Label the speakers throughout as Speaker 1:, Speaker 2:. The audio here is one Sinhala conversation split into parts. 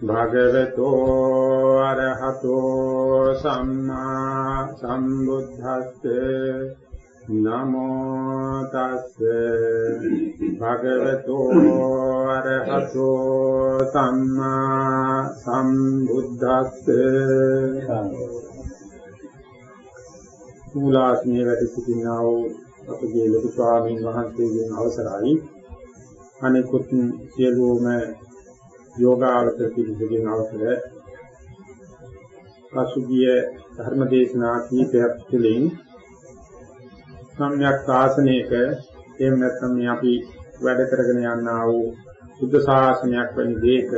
Speaker 1: භගවතෝ අරහතෝ සම්මා සම්බුද්දස්සේ නමෝ තස්සේ භගවතෝ අරහතෝ සම්මා සම්බුද්දස්සේ මූලාස්මිය වැඩි සිටිනා වූ අපගේ ලොකු ස්වාමීන් වහන්සේගෙන් අවසරයි. අනෙකුත් සියලුම යෝගාවචර පිළිසකින් අවසර පසුගිය ධර්මදේශනා කීපයක් තුළින් සම්‍යක් ශාසනයක එහෙම නැත්නම් මේ අපි වැඩ කරගෙන යනා වූ බුද්ධ ශාසනයක් වැනි දෙයක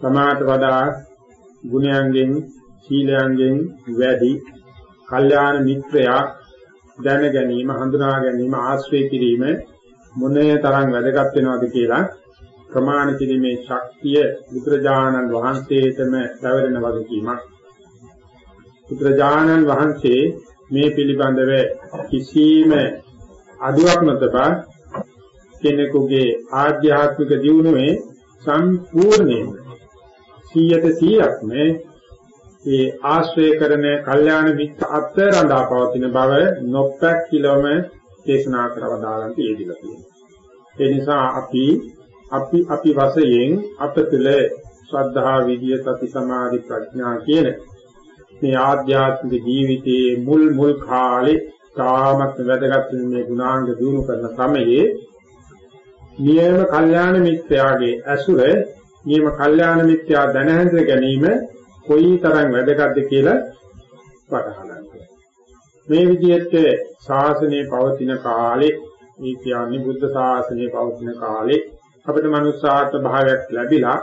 Speaker 1: සමාත වඩා ගුණයන්ගෙන් සීලයන්ගෙන් වැඩි කල්යාණ මිත්‍රයක් දැන ගැනීම හඳුනා ගැනීම ආශ්‍රය කිරීම මොනේ තරම් වැදගත් වෙනවද කියලා ප්‍රමාණ කිරීමේ ශක්තිය බුදුරජාණන් වහන්සේටම පැවරෙන වගකීමක්. බුදුරජාණන් වහන්සේ මේ පිළිබඳව කිසිම අඩුවක් නොතබා කෙනෙකුගේ ආධ්‍යාත්මික දියුණුවේ සම්පූර්ණයෙන් 100ට 100ක් මේ ඒ ආශ්‍රය කරන කල්යාණ මිත්‍ර අතර රඳා පවතින බව නොපැක්කිලම දේශනා කරවදාලන්ට යෙදিলা තියෙනවා. ඒ නිසා අපි අපි අපි වශයෙන් අප තුළ ශ්‍රද්ධා විදිය සති සමාධි ප්‍රඥා කියන මේ ආධ්‍යාත්මික ජීවිතයේ මුල් මුල් කාලේ තාමත් වැදගත් මේ ගුණාංග දිනු කරන සමයේ නියම කල්යාණ මිත්‍යාගේ ඇසුර නියම කල්යාණ මිත්‍යා දැන හැඳ ගැනීම කොයිතරම් වැදගත්ද කියලා වටහා ගන්න. මේ විදිහට ශාසනයේ පවතින කාලේ මේ කියන්නේ බුද්ධ ශාසනයේ පවතින කාලේ අපිට මනුස්සාත්ම භාවයක් ලැබිලා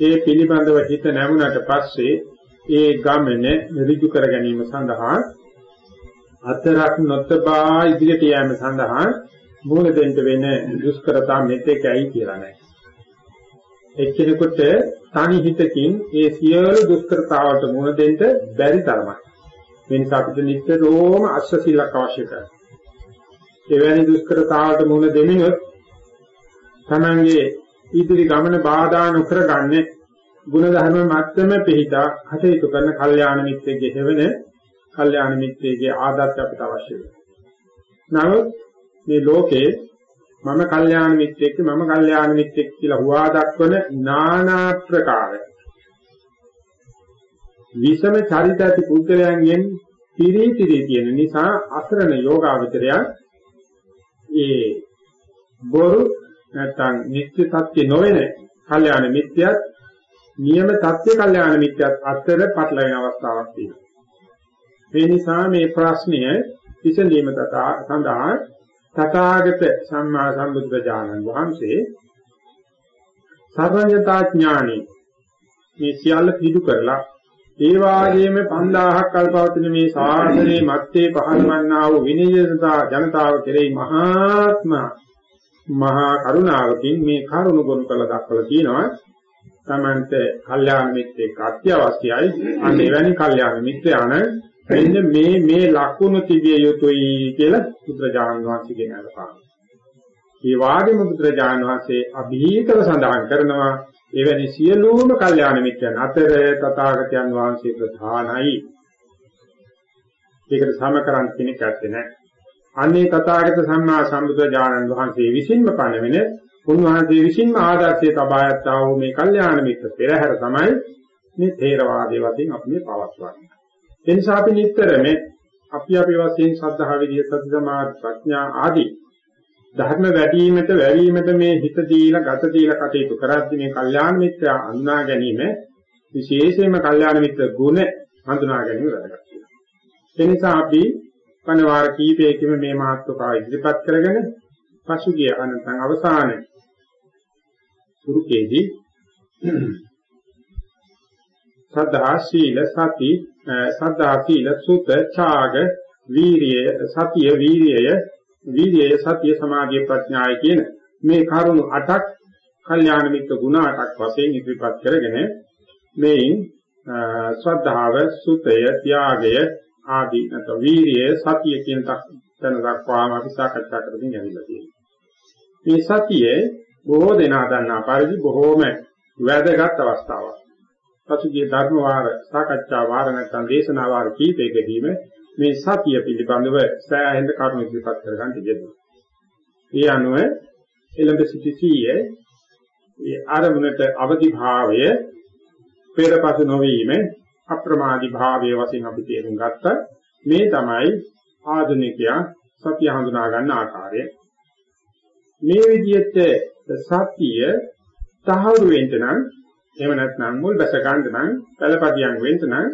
Speaker 1: ඒ පිළිබඳව හිත නැමුණට පස්සේ ඒ ගමන ඍජු කර ගැනීම සඳහා අතරක් නොතබා ඉදිරියට යෑම සඳහා මූල දෙන්න වෙන දුෂ්කරතා මෙතෙකයි කියලා නැහැ. එක්කෙනෙකුට තනි හිතකින් ඒ සියලු දුෂ්කරතාවට මුහුණ දෙන්න බැරි තරමයි. මේ නිසා අපිට නිතරම අශ්වශීලක අවශ්‍ය කරනවා. එවැනි දුෂ්කරතාවට මුහුණ දෙමිනොත් තමන්ගේ ඉදිරි ගමන බාධා නොකර ගන්න ගුණ ධර්ම මත්තම පිහිටා කටයුතු කරන කල්යාණ මිත්‍රයෙක්ගේ හැවෙන කල්යාණ මිත්‍රයෙක්ගේ ආදර්ශ අපිට අවශ්‍ය වෙනවා. නමුත් මේ ලෝකේ මම කල්යාණ මිත්‍රෙක් මම කල්යාණ මිත්‍රෙක් කියලා හුවා දක්වන নানা ප්‍රකාර විසම චරිත ඇති පුද්ගලයන්ගෙන් පිරී පිරී තියෙන නිසා අසරණ යෝගාවචරය ඒ බොරු නැත්නම් නිත්‍ය සත්‍ය නොවන කල්යාණ මිත්‍යත් නියම සත්‍ය කල්යාණ මිත්‍යත් අතර පටලැවෙන අවස්ථාවක් තියෙනවා. මේ නිසා මේ ප්‍රශ්නය විසඳීම සඳහා තථාගත සම්මා සම්බුද්ධ වහන්සේ සර්වඥතා ඥානෙ මේ සියල්ල පිටු කරලා ඒ වාගේම 5000ක් කල්පවතින මේ සාසනයේ මැත්තේ පහළවන්නා වූ විනයජනතා ජනතාව කෙරෙහි මහාත්ම මහා කරුණාවකින් මේ කරුණ ගොනු කළ දක්වලා තියෙනවා තමන්ට කල්යාණ මිත්‍රෙක් අත්‍යවශ්‍යයි අන්න එවැනි කල්යාණ මිත්‍රයාන මෙන්න මේ මේ ලක්ෂණ තිබිය යුතුයි කියලා බුදුරජාණන් වහන්සේ කියනවා. ඒ වාගේම බුදුරජාණන් වහන්සේ අභීතව සඳහන් කරනවා එවැනි සියලුම කල්යාණ මිත්‍රයන් අතර තථාගතයන් වහන්සේ ප්‍රධානයි. ඒකට සමකරන් කෙනෙක් ඇත්තේ නැහැ. අනේ තථාගත සම්මා සම්බුදුරජාණන් වහන්සේ විසින්ම පණවෙන උන්වහන්සේ විසින්ම ආදර්ශයේ තබායත්තා වූ මේ කල්යාණ මිත්‍ර පෙරහැර තමයි මේ ථේරවාදයේ වශයෙන් අපි මේ පවත්වන්නේ. ඒ නිසා අපි නිතරම අපි අපි වශයෙන් සද්ධා විදිය සති සමාධි ප්‍රඥා ආදී ධර්ම වැඩිවීමට වැඩිවීමට මේ හිත දීලා ගත දීලා කටයුතු කරද්දී මේ කල්යාණ මිත්‍යා අඳුනා ගැනීම විශේෂයෙන්ම කල්යාණ මිත්‍ර ගුණ හඳුනා ගැනීම වැදගත් වෙනවා. ඒ නිසා අපි පණවාර කීපයකින් මේ මාත්‍රකාව ඉදිරිපත් කරගෙන පසුගිය අනන්තං අවසාන පුරුකේදී සද්ධා සීල සති සද්ධා සීල සුත ඡාග වීරිය සතිය වීරිය වීරිය සතිය සමාධිය ප්‍රඥාය කියන මේ කරුණු අටක් කල්යාණ මිත්‍ර ගුණ අටක් වශයෙන් ඉදිරිපත් කරගෙන මේන් ශ්‍රද්ධාව සුතය ත්‍යාගය ආදී නැත්නම් වීරිය සතිය කියන තැන දක්වාම අපි සාකච්ඡා කරමින් යනවා තියෙනවා. මේ සතියේ බොහෝ දෙනා දන්නා පරිදි බොහෝම වැදගත් අවස්ථාවක්. පසුගිය ධර්ම වාර සාකච්ඡා වාර නැත්නම් දේශනා වාර කීපයකදීම මේ සතිය පිළිබඳව සෑහෙන කරුණු ඉදිරිපත් කරගන්න ඉගෙනුවා. ඒ අනුව එළඹ සිටියේ ඒ ආරමුණට අවදි භාවය පෙරපසු නොවීම අප්‍රමාදී භාවයේ වශයෙන් අපි තේරුම් ගත්තා. මේ තමයි ආධුනිකයා සතිය හඳුනා ගන්න ආකාරය. මේ විදිහට සතිය තහවුරු වෙන්න නම් එහෙම නැත්නම් මුල් බැස ගන්න නම් පළපදියම් වෙන්න නම්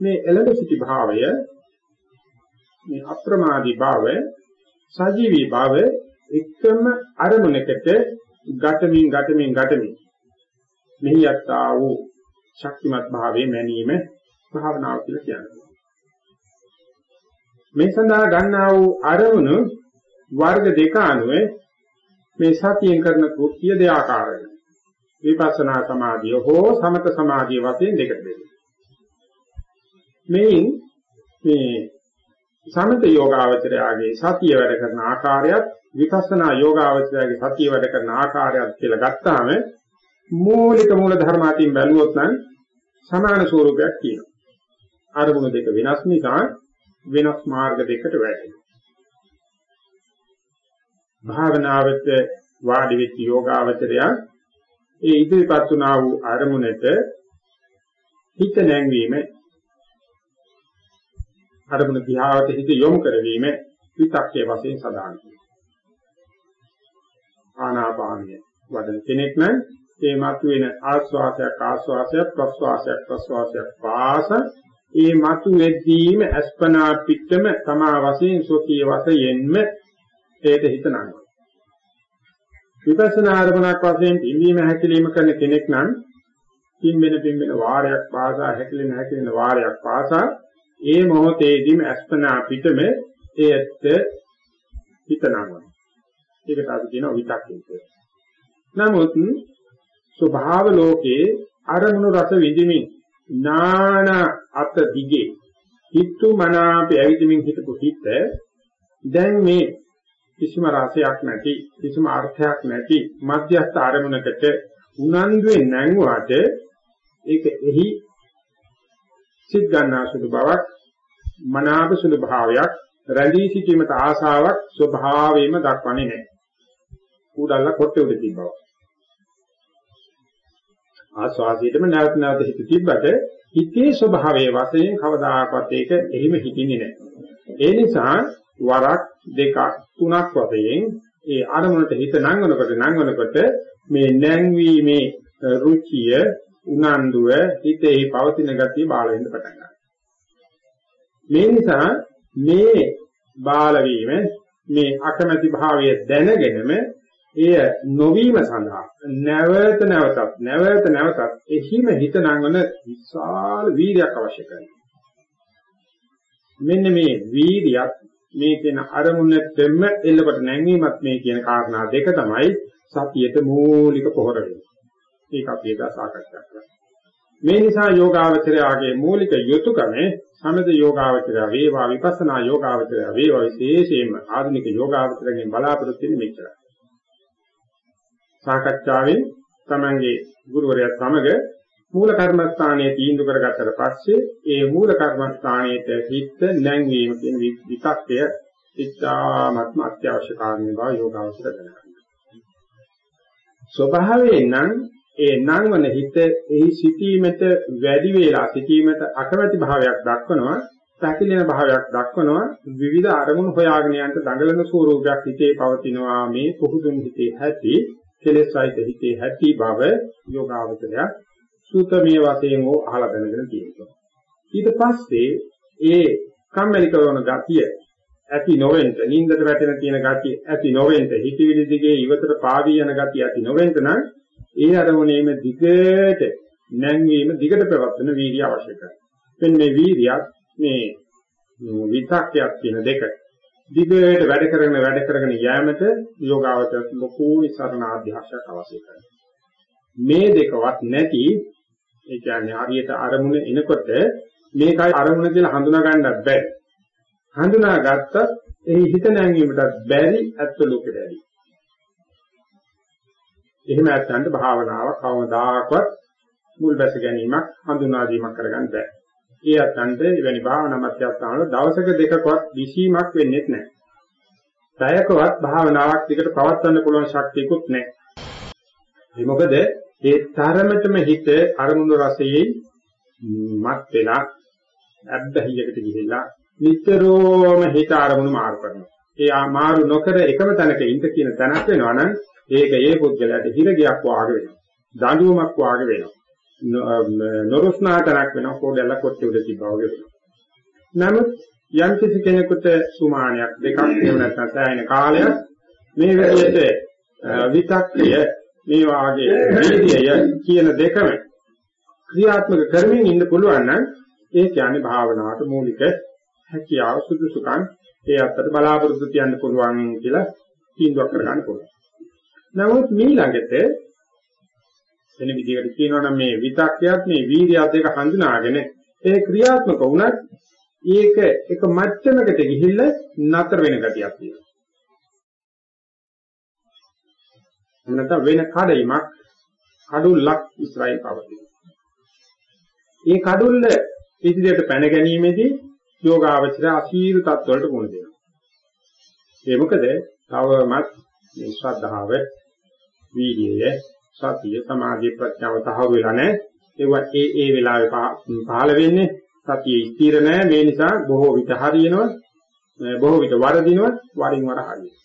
Speaker 1: මේ එළඹ සිටි භාවය මේ අප්‍රමාදී භාවය සජීවී භාවය එකම අරමුණකට ගතමින් ගතමින් ගතමින් මෙහි යත්තා වූ ශක්තිමත් භාවයේ මැනීම භාවනාව කියලා කියනවා. මේ සඳහා ගන්නා වූ අරමුණු වර්ග දෙක අනුව මේ සතියෙන් කරන කෘත්‍ය දෙආකාරයි. විපස්සනා සමාධිය හෝ සමත සමාධිය වශයෙන් දෙකට බෙදෙනවා. මේන් මේ සමත යෝගාවචරයාගේ සතිය වැඩ කරන ආකාරයත් විපස්සනා යෝගාවචරයාගේ සතිය වැඩ කරන ආකාරයත් කියලා ගත්තාම මූලික මූල ධර්ම අතින් බැලුවොත් නම් සමාන ස්වරූපයක් තියෙනවා. අරමුණු දෙක වෙනස් නිසා වෙනස් මාර්ග දෙකට වැටෙනවා. භාවනාවට වාඩි වෙච්ච යෝගාවචරයා ඒ ඉදිරිපත් වුණා වූ අරමුණට හිත නැංවීම අරමුණ දිහාවට හිත යොමු කරවීම විතක්කේ වශයෙන් සඳහන් කරනවා. ආනාපානිය වඩන කෙනෙක් නම් ඒ මතුවෙන ආස්වාසයක් ආස්වාසයක් ප්‍රස්වාසයක් ප්‍රස්වාසයක් පාස ඒ මතුවෙද්දීම අස්පනා පිටම තමා වශයෙන් සෝකී වශයෙන්ම ඒට හිත නංගනවා. විපස්සනා ආරමුණක් වශයෙන් පිම්බීම හැකිලිම කරන කෙනෙක් නම් පිම්බෙන පිම්බෙන වාරයක් පාසා හැකිලෙන හැකිලෙන වාරයක් පාසා ඒ මොහොතේදීම අස්පනා පිටම ඒත් හිතනවා. ඒකට අපි කියනවා විතක්කේ කියලා. නමුත් ස්වභාව ලෝකේ අරමුණු රස විඳිමින් නාන අත දිගේ හිතු මනාපේ ඇවිදිමින් හිටපු හිත දැන් මේ කිසිම රසයක් නැති කිසිම අර්ථයක් නැති මධ්‍යස්ථ ආරමුණකට උනන්දුවේ නැංගුවාට ඒක එහි සිත් ගන්නා සුළු බවක් මනාප සුළු භාවයක් රැඳී සිටීමට ආසාවක් ස්වභාවයෙන්ම දක්වන්නේ නැහැ. කුඩල්ල කොට්ටේ උඩ තිබ්බා. ආස්වාදයේදම නැවත නැවත හිත තිබ්බට හිතේ ස්වභාවයේ වශයෙන් කවදාකවත් ඒක එහිම හිතින්නේ නැහැ. ඒ නිසා වරක් දෙකක් තුනක් වශයෙන් ඒ අරමුණට හිත නංවනකොට නංවනකොට මේ නැංවීමේ රුචිය උනන්දුව හිතේ පවතින ගතිය බාල වෙන්න පටන් ගන්නවා. මේ නිසා මේ බාල වීම මේ අකමැති භාවය දැනගෙනම එය නොවීම සඳහා නැවත නැවතත් නැවත නැවතත් එහිම හිත නංවන විශාල වීර්යයක් අවශ්‍ය කරනවා. මෙන්න මේ වීර්යයක් මේ කියන අරමුණෙත්ම එල්ලකොට නැංවීමත් මේ කියන කාරණා දෙක තමයි සතියට මූලික පොහොර වෙන්නේ. ඒක අපි එදා සාකච්ඡා කරා. මේ නිසා යෝගාවචරයාගේ මූලික යුතුයකම සමද යෝගාවචරය වේවා විපස්සනා යෝගාවචරය වේවා විශේෂයෙන්ම ආධුනික යෝගාවචරයෙන් බලාපොරොත්තු වෙන්නේ මෙච්චරයි. සාකච්ඡාවෙන් තමන්ගේ ගුරුවරයාත් සමග මූල කර්මස්ථානයේ තීන්දුව කරගත්තට පස්සේ ඒ මූල කර්මස්ථානයේ හිත නැංවීම කියන විතක්කය ඉතාමත්ම අත්‍යවශ්‍ය කාරණේ බව යෝගාවචර දැනගන්න. ස්වභාවයෙන් නම් ඒ නංවන හිත එහි සිටීමට වැඩි වේලා සිටීමට අකමැති භාවයක් දක්වනවා පැකිලෙන භාවයක් දක්වනවා විවිධ අරමුණු හොයාගෙන යන්න දඟලන ස්වරූපයක් හිතේ පවතිනවා මේ පුහුදුන් හිතේ ඇති කෙලෙස් සහිත හිතේ ඇති බව යෝගාවචරය සූතමේ වශයෙන් ඕ අහලා දැනගෙන තියෙනවා ඊට පස්සේ ඒ කම්මැලි කරන ගතිය ඇති නොවෙන්න නින්දට වැටෙන තියෙන ගතිය ඇති නොවෙන්න හිතවිලි දිගේ ඉවතට පාවී යන ගතිය ඇති නොවෙන්න නම් ඒ අරමුණේම දිගට නැංවීම දිගට ප්‍රවත්වන වීර්ය අවශ්‍ය කරනවා. මෙන්න මේ වීර්යයක් මේ විතක්කයක් කියන දෙක දිගට වැඩ කරගෙන වැඩ කරගෙන යෑමට යෝගාවචර ලොකු නිසරණ ආධ්‍යාශයක් අවශ්‍ය කරනවා. මේ දෙකවත් නැති ඒ කියන්නේ හරියට අරමුණ එනකොට මේකයි අරමුණ කියලා හඳුනා ගන්නත් බැහැ. හඳුනා ගත්තත් ඒ හිත නැංවීමට බැරි ඇත්ත ලෝකෙට ඇති. එහෙම නැත්නම් භාවනාව කවදාකවත් මුල් බැස ගැනීමක් හඳුනා දීමක් කරගන්න බෑ. ඒ අතන්ට එවැනි භාවනා මධ්‍යස්ථාන වල දවසක දෙකකවත් විසීමක් වෙන්නේ නැහැ. පැයකවත් භාවනාවක් දිකට පවත්වන්න පුළුවන් ශක්තියකුත් නැහැ. ඒ මොකද ඒ තරමටම හිත අරමුණු රසයේ මත් වෙලා අබ්බහියකට ගිහිල්ලා නිතරම හිත අරමුණු මාරු කරනවා. ඒ මාරු නොකර එකම තැනක ඉඳ කියන තැනක් වෙනවා නම් ඒක ඒ පුද්ගලයාට හිරගයක් වාගේ වෙනවා. දඬුවමක් වාගේ වෙනවා. නොරුස්නාතරක් වෙනවා කොඩැල්ල කොට්ටේ උඩ තිබ්බා වගේ වෙනවා. නමුත් යම් කිසි කෙනෙකුට සුමානයක් දෙකක් එහෙම නැත්නම් සෑහෙන කාලයක් මේ විදිහට විතක්කය මේ වාගේ වීර්යය කියන දෙකම ක්‍රියාත්මක කරමින් ඉන්න පුළුවන් නම් ඒ කියන්නේ භාවනාවට මූලික හැකියාව සුදුසුකම් ඒ අත්තට බලාපොරොත්තු තියන්න පුළුවන් කියලා තීන්දුවක් කරගන්න පුළුවන්. නමුත් ඊළඟට වෙන විදිහකට කියනවා නම් මේ විතක්කයක් මේ වීර්යයත් දෙක හඳුනාගෙන ඒ ක්‍රියාත්මක වුණත් ඒක එක මට්ටමකට ගිහිල්ලා නතර වෙන ගතියක් තියෙනවා. නැත්නම් වෙන කඩයිමක් කඩුල්ලක් ඉස්රායිල් පවතින. ඒ කඩුල්ල ඉදිරියට පැන ගැනීමේදී යෝගාවචර අසීරු තත්වලට මුහුණ දෙනවා. ඒ මොකද තවමත් මේ ශ්‍රද්ධාව, වීර්යය, සතිය, සමාධිය, ප්‍රඥාව තහවුරු වෙලා නැහැ. ඒවා ඒ ඒ වෙලාවේ පහළ වෙන්නේ සතිය ස්ථිර නැහැ. මේ නිසා බොහෝ විට හරියනවා, බොහෝ විට වරදිනවා, වරින් වර හරියනවා.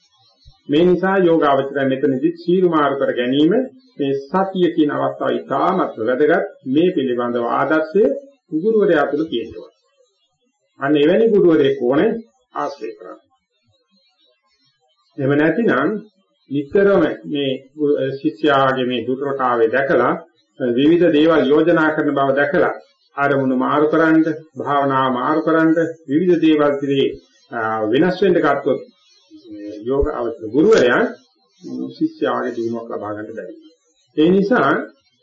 Speaker 1: මේ නිසා යෝගාවචරය මෙතනදී සීරු මාරු කර ගැනීම මේ සතිය කියන අවස්ථාව ඉතාමත් වැදගත් මේ පිළිබඳව ආදර්ශය ගුරුවරයා තුළ තියෙනවා. අන්න එවැනි ගුරුවරයෙක් ඕනේ ආශ්‍රය කරන්න. එහෙම නැතිනම් නිතරම මේ ශිෂ්‍යයාගේ මේ දුර්වතාවය දැකලා විවිධ දේවල් යෝජනා කරන බව දැකලා ආරමුණු මාරු කරන්න, භාවනාව මාරු කරන්න, විවිධ දේවල් පිළි වෙනස් වෙන්න ගත්තොත් යෝග අවශ්‍ය ගුරුවරයා ශිෂ්‍යයාගේ දිනුවක් ලබා ගන්න බැහැ. ඒ නිසා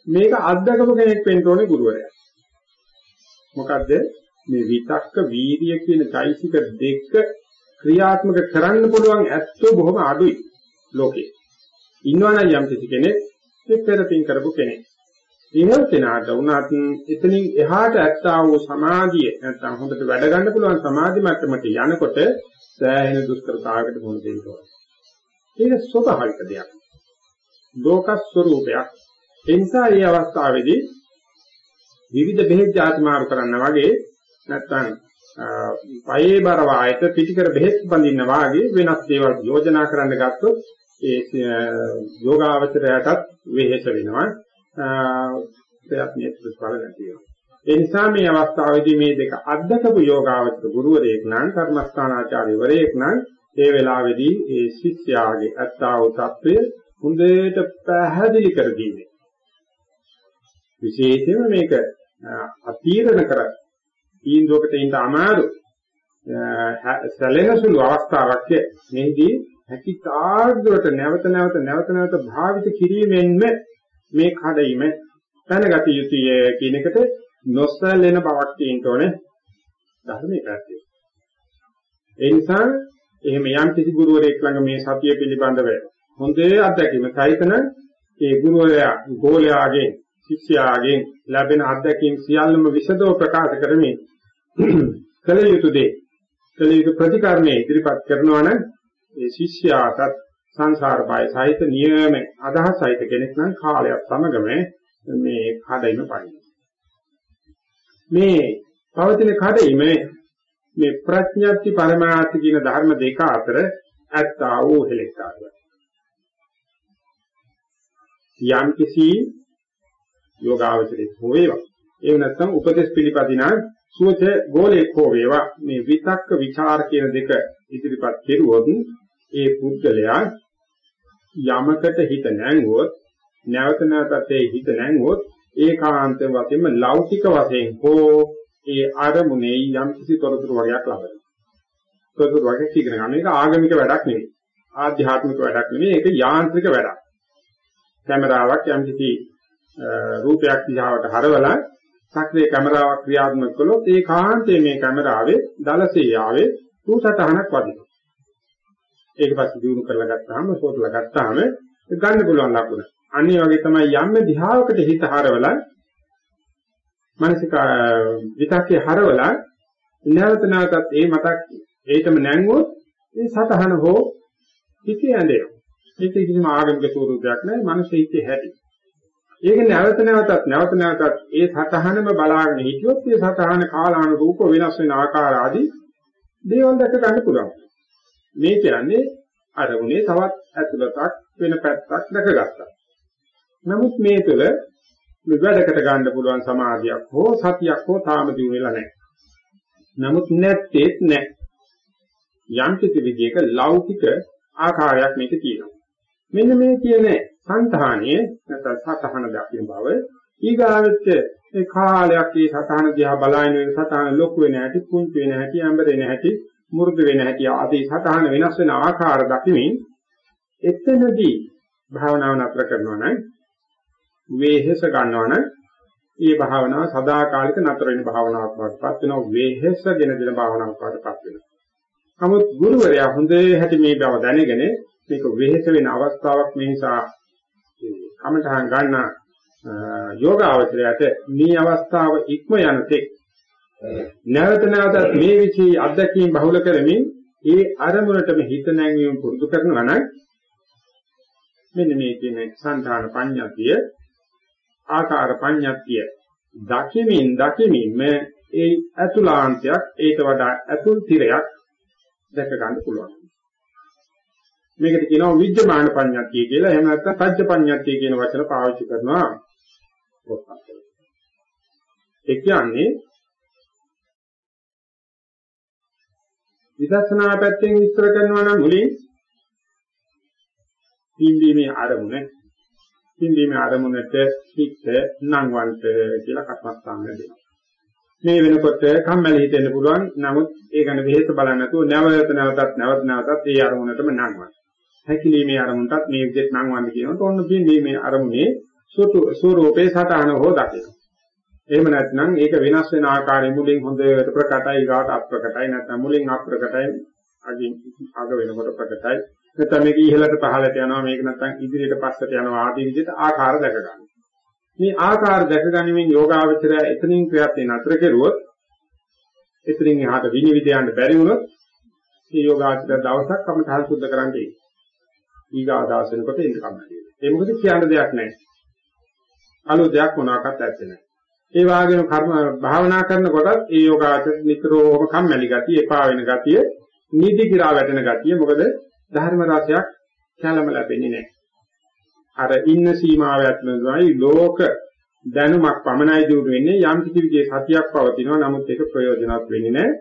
Speaker 1: මේක අත්දකපු කෙනෙක් වෙන්න ඕනේ ගුරුවරයා. මොකද මේ විතක්ක වීර්ය කියන চৈতසික දෙක ක්‍රියාත්මක කරන්න පුළුවන් ඇත්තෝ බොහොම අඩුයි ලෝකේ. ඉන්නවනම් යම් කිසි කෙනෙක් ඒ පෙරපින් කරපු කෙනෙක්. ඊමත් කෙනාට උනත් එතනින් එහාට ඇත්තා වූ සමාධිය නැත්නම් හොඳට වැඩ ගන්න පුළුවන් සමාධි මට්ටමට යනකොට සෑහෙන දුෂ්කරතාවයකට මුහුණ දෙන්න ඕනේ. ඒක ස්වභාවික දෙයක්. ලෝක ස්වરૂපයක්. ඒ නිසා මේ අවස්ථාවේදී විවිධ බෙහෙත් ಜಾති මාරු කරන්න වගේ නැත්නම් පයේ බර වායත පිටිකර බෙහෙත් බඳින්න වාගේ වෙනස් දේවල් යෝජනා කරන්න ගත්තොත් ඒ යෝගාවචරයටත් වෙහෙස වෙනවා. ප්‍රයත්නයේ ප්‍රතිඵල නැති වෙනවා ඒ නිසා මේ අවස්ථාවේදී මේ දෙක අද්දකපු යෝගාවචර ගුරුවරයෙක් නම් කර්මස්ථානාචාර්යවරයෙක් නම් ඒ වෙලාවේදී ඒ ශිෂ්‍යයාගේ අත්තා වූ తත්වය හොඳට පැහැදිලි කර දීමේ. විශේෂයෙන්ම මේක අතීරණ කර තීන්දුවකට ඉන්න අමාරු සැලෙන සුළු අවස්ථාවක් මේදී හැකි තාග්ගවට නැවත නැවත නැවත නැවත භාවිත කිරීමෙන්ම මේ කඩයිම දැනගත යුතුය කියන එකට නොසැලෙන බවක් තියෙන්න ඕනේ ධර්මයේ පැත්තේ. ඒ නිසා එහෙම යම් කිසි ගුරුවරයෙක් ළඟ මේ සතිය පිළිබඳව හොඳේ අත්දැකීම සහිතන ඒ ගුරුවරයා ගෝලයාගෙන් ශිෂ්‍යයාගෙන් ලැබෙන අත්දැකීම් සියල්ලම විසදව ප්‍රකාශ කරමින් කල යුතු දේ කල යුතු ප්‍රතිකර්මයේ ඉදිරිපත් කරනවා නම් ඒ ශිෂ්‍යයාටත් සංසාර බය සහිත නියම අදහස් සහිත කෙනෙක් නම් කාලයක් සමගම මේ කඩයිම පරිදි. මේ පවතින කඩයිම මේ ප්‍රඥාති පරමාර්ථ කියන ධර්ම දෙක අතර ඇත්තා වූ හෙලෙක්කාරය. යම් කිසි යෝගාවචරයේ හොවේවා. ඒ නැත්නම් උපදේශ පිළිපදිනා සුවච ගෝලයක් හෝ වේවා මේ විතක්ක ਵਿਚාර කියන දෙක ඉදිරිපත් කෙරුවොත් ඒ පුද්ගලයා යමකට හිත නැංගුවොත් නැවත නැවතත් ඒ හිත නැංගුවොත් ඒකාන්ත වශයෙන්ම ලෞකික වශයෙන් හෝ ඒ ආරමුණේ යම් කිසි තොරතුරු වගේක් ලබනවා. තොරතුරු වගේ ඉගෙන ගන්න එක ආගමික වැඩක් නෙවෙයි. ආධ්‍යාත්මික වැඩක් නෙවෙයි ඒක යාන්ත්‍රික වැඩක්. කැමරාවක් යම් කිසි රූපයක් දිහාවට හරවලා සක්‍රීය කැමරාවක් ක්‍රියාත්මක කළොත් ඒ කාන්තේ මේ කැමරාවේ දලසේ ආවේ රූපසටහනක් වදිනවා. ඒක පස්සේ දිනු කරලා ගත්තාම සෝතලා ගත්තාම ගන්න පුළුවන් ලකුණ. අනිත් වගේ තමයි යම් දිහාවකට හිත හරවලා මානසික විතක්කේ හරවලා නැවත නැවතත් ඒ මතක් ඒකම නැංගුවොත් ඒ සතහන හෝ හිතේ ඇඳෙනවා. ඒක කිසිම ආගමික ස්වරූපයක් නැහැ. මනස හිතේ හැටි. ඒක නැවත නැවතත් නැවත නැවතත් ඒ සතහනම බලාගෙන හිටියොත් ඒ සතහන කාලානුරූප වෙනස් වෙන ආකාර ආදී දේවල් දැක ගන්න පුළුවන්. මේ කියන්නේ අරමුණේ තවත් ඇතුළතක් වෙන පැත්තක් දැකගත්තා. නමුත් මේ තුළ වැඩකට ගන්න පුළුවන් සමාධියක් හෝ සතියක් හෝ තාම දිනු වෙලා නැහැ. නමුත් නැත්තේත් නැහැ. යම් කිසි විදියක ලෞකික ආකාරයක් මේක තියෙනවා. මෙන්න මේ කියන සංධානයේ නැත්නම් සතහන දකින්න බව ඊගාවෙච්ච ඒ කාලයක් මේ සතහන දිහා බලන වෙන සතහන ලොකු වෙන හැටි කුංචු වෙන හැටි අඹ වෙන හැටි මුරුදු වෙන හැටි ආදී සතහන වෙනස් වෙන ආකාර දකිමින් එතනදී භාවනාව නතර කරනවා නම් වේහෙස ගන්නවා නම් ඒ භාවනාව සදාකාලික නතර වෙන භාවනාවක් වඩපත් වෙනවා වේහෙසගෙන දෙන භාවනාවක් වඩපත් වෙනවා. නමුත් ගුරුවරයා හොඳේ හැටි මේ බව දැනගෙන මේක වෙහෙස වෙන අවස්ථාවක් මේ නිසා කමඨහන් ගන්න යෝගාවචරයට මේ අවස්ථාව ඉක්ම යන තෙක් නැවත නැවතත් මේ විචී අධ්‍යක්ීම් බහුල කරමින් ඒ අරමුණටම හිත නැංවීම පුරුදු කරනවා නම් මෙන්න මේ කියන සංධාන පඤ්ඤාතිය ආකාර පඤ්ඤාතිය දකිමින් දකිමින්ම ඒ අතුලාන්තයක් ඊට වඩා අතුල් තිරයක් දැක ගන්න පුළුවන්. මේකට කියනවා විද්‍යමාන පඤ්ඤාතිය කියලා. එහෙම නැත්නම් සත්‍ය පඤ්ඤාතිය කියන වචන පාවිච්චි කරනවා. ඒ කියන්නේ විදර්ශනා පැත්තෙන් විස්තර කරනවා නම් මුලින් පින්දීමේ ආරමුණ පින්දීමේ ආරමුණට හිත නංවන්ත කියලා කර්මස්ථාන දෙනවා. මේ වෙනකොට කම්මැලි හිතෙන්න පුළුවන්. නමුත් ඒ ගැන වෙහෙස බලන්නේ නැතුව නැවත නැවතත් නැවත නැවතත් ඒ ආරමුණටම නංවන්න. හැකිලීමේ ආරමුණටත් මේ විදිහට නංවන්න කියනකොට ඔන්න පින්දීමේ ආරමුණේ ස්වරූපේ සටහන හෝ දකිනවා. එහෙම නැත්නම් ඒක වෙනස් වෙන ආකාරයෙන් මුලින් හොඳට ප්‍රකටයි ගාට අප්‍රකටයි නැත්නම් මුලින් අප්‍රකටයි අගින් අග වෙනකොට ප්‍රකටයි නැත්නම් මේක ඉහළට පහළට යනවා මේක නැත්නම් ඉදිරියට පස්සට යනවා ආදී විදිහට ආකාර දැක ගන්න. මේ ආකාර දැක ගැනීමෙන් යෝගාවචරය එතනින් ක්‍රියාත්මක නතර කෙරුවොත් එතනින් එහාට විනිවිද යන්න බැරි වුණොත් මේ යෝගාචර දවසක් කමඨහල් සුද්ධ කරන්නේ. ඊගා දවස් වෙනකොට ඉන්න කම්මැලි. ඒ මොකද කියන්න දෙයක් නැහැ. අලුත් දෙයක් මොනවාක්වත් ඇත්තේ නැහැ. ඒ වගේම කර්ම භාවනා කරනකොටත් ඒ යෝගාචර නිතරම කම්මැලි ගතිය, එපා වෙන ගතිය, නීති කිරා වැටෙන ගතිය මොකද ධර්ම රසයක් කැළම ලැබෙන්නේ නැහැ. අර ඉන්න සීමාවත් නෙවෙයි ලෝක දැනුමක් පමණයි දිනු වෙන්නේ යම් කිසි විදිහේ සතියක් පවතිනවා නමුත් ඒක ප්‍රයෝජනවත් වෙන්නේ නැහැ.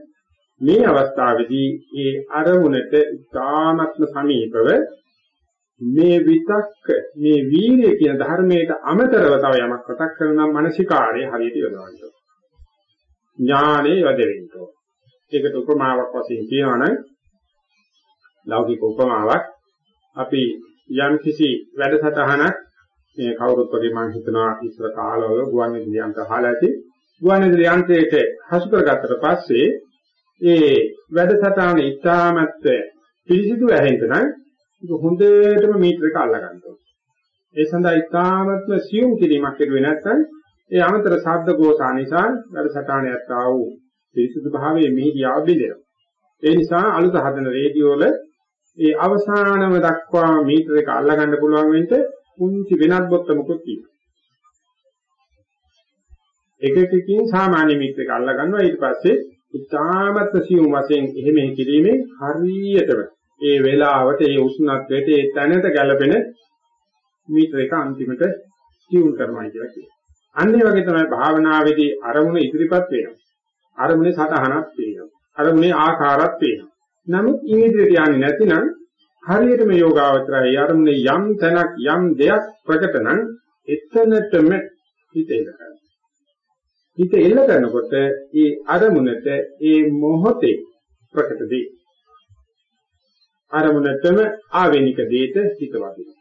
Speaker 1: මේ අවස්ථාවේදී ඒ අරමුණට ඉතාමත්ම සමීපව මේ විතක්ක මේ වීර්ය කියන ධර්මයට අමතරව තව යමක් මතක් කරනම් මානසිකාරය හරියට යොදවන්න. ඥානෙ යොදෙන්න. ඒකට උපමාවක් වශයෙන් කියනවනම් ලෞකික උපමාවක් අපි යම් කිසි වැඩසටහනක් මේ කවුරුත් වගේ මම හිතනවා ඉස්සර කාලවල ගුවන් විදුලි යන්ත්‍ර අහලා ඇති ගුවන් විදුලි යන්ත්‍රයට හසු කරගත්තට පස්සේ ඒ වැඩසටහන ඉතාමත් පිළිසිදු ඇහෙන්න නම් ඒක හොඳටම මීටර එක අල්ල ගන්න ඕනේ. ඒ සඳහා ඉතාමත්ම සියුම් කිරීමක් කෙරුවේ නැත්නම් ඒ අමතර ශබ්ද ගෝසා නිසා වැඩසටහනට ආ වූ පිරිසුදු භාවයේ මීඩියාව බිඳෙනවා. ඒ නිසා අලුත හදන රේඩියෝ වල ඒ අවසානම දක්වා මීටර එක අල්ලගන්න පුළුවන් වෙන්න පුංචි වෙනත් බොත්තමකුත් තියෙනවා. එකකකින් සාමාන්‍ය මීටර එක අල්ල ගන්නවා ඊට පස්සේ ඉතාමත් සියුම් වශයෙන් එහෙම කිරීමෙන් හරියටම ඒ වෙලාවට ඒ උෂ්ණත්වයට ඒ තැනට ගැළපෙන මීටර එක අන්තිමට සියුම් කරනවා කියලා කියනවා. අන්න ඒ වගේ තමයි භාවනාවේදී අරමුණ ඉදිරිපත් වෙනවා. අරමුණේ සටහනක් පේනවා. අරමුණේ ආකාරයක් පේනවා. නමුත් ඉදිරියට යන්නේ නැතිනම් හරියටම යෝගාවචරය අරමුණේ යම් තැනක් යම් දෙයක් ප්‍රකට නම් එතනටම හිත එල්ල කරනවා. හිත එල්ල කරනකොට ඒ අරමුණට ඒ මොහොතේ ප්‍රකට දී අරමුණටම ආවේනික දෙයට හිත වදිනවා.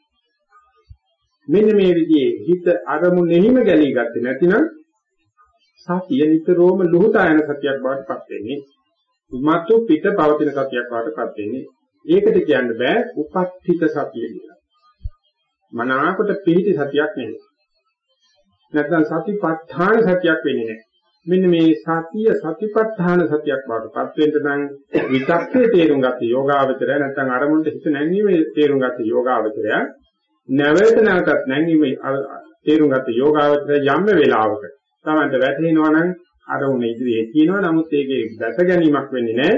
Speaker 1: මෙන්න මේ විදිහේ හිත අරමුණෙහිම ගැලී ගත්තේ නැතිනම් සතිය නිතරම ලුහුතායන සතියක් බවට පත් වෙන්නේ. මතු පිට පවතින සතියක් බවට පත් වෙන්නේ. ඒකට කියන්න බෑ උපස්ථිත සතිය කියලා. මනාකොට පිහිටි සතියක් නෙවෙයි. නැත්නම් සතිපට්ඨාන සතියක් වෙන්නේ නැහැ. මෙන්න මේ සතිය සතිපට්ඨාන සතියක් බවට පත් වෙන්න නම් විචක්කේ තේරුම් ගත්ත යෝගාවචරය නැත්නම් අරමුණට හිත නැංවීමේ තේරුම් ගත්ත යෝගාවචරය නැවත නැවතත් නැංවීමේ තේරුම් ගත්ත යෝගාවචරය යම් වේලාවක තමයි වැටෙනවා නම් අරමුණ ඉදිරියේ තියෙනවා. නමුත් ඒකේ දැස ගැනීමක් වෙන්නේ නැහැ.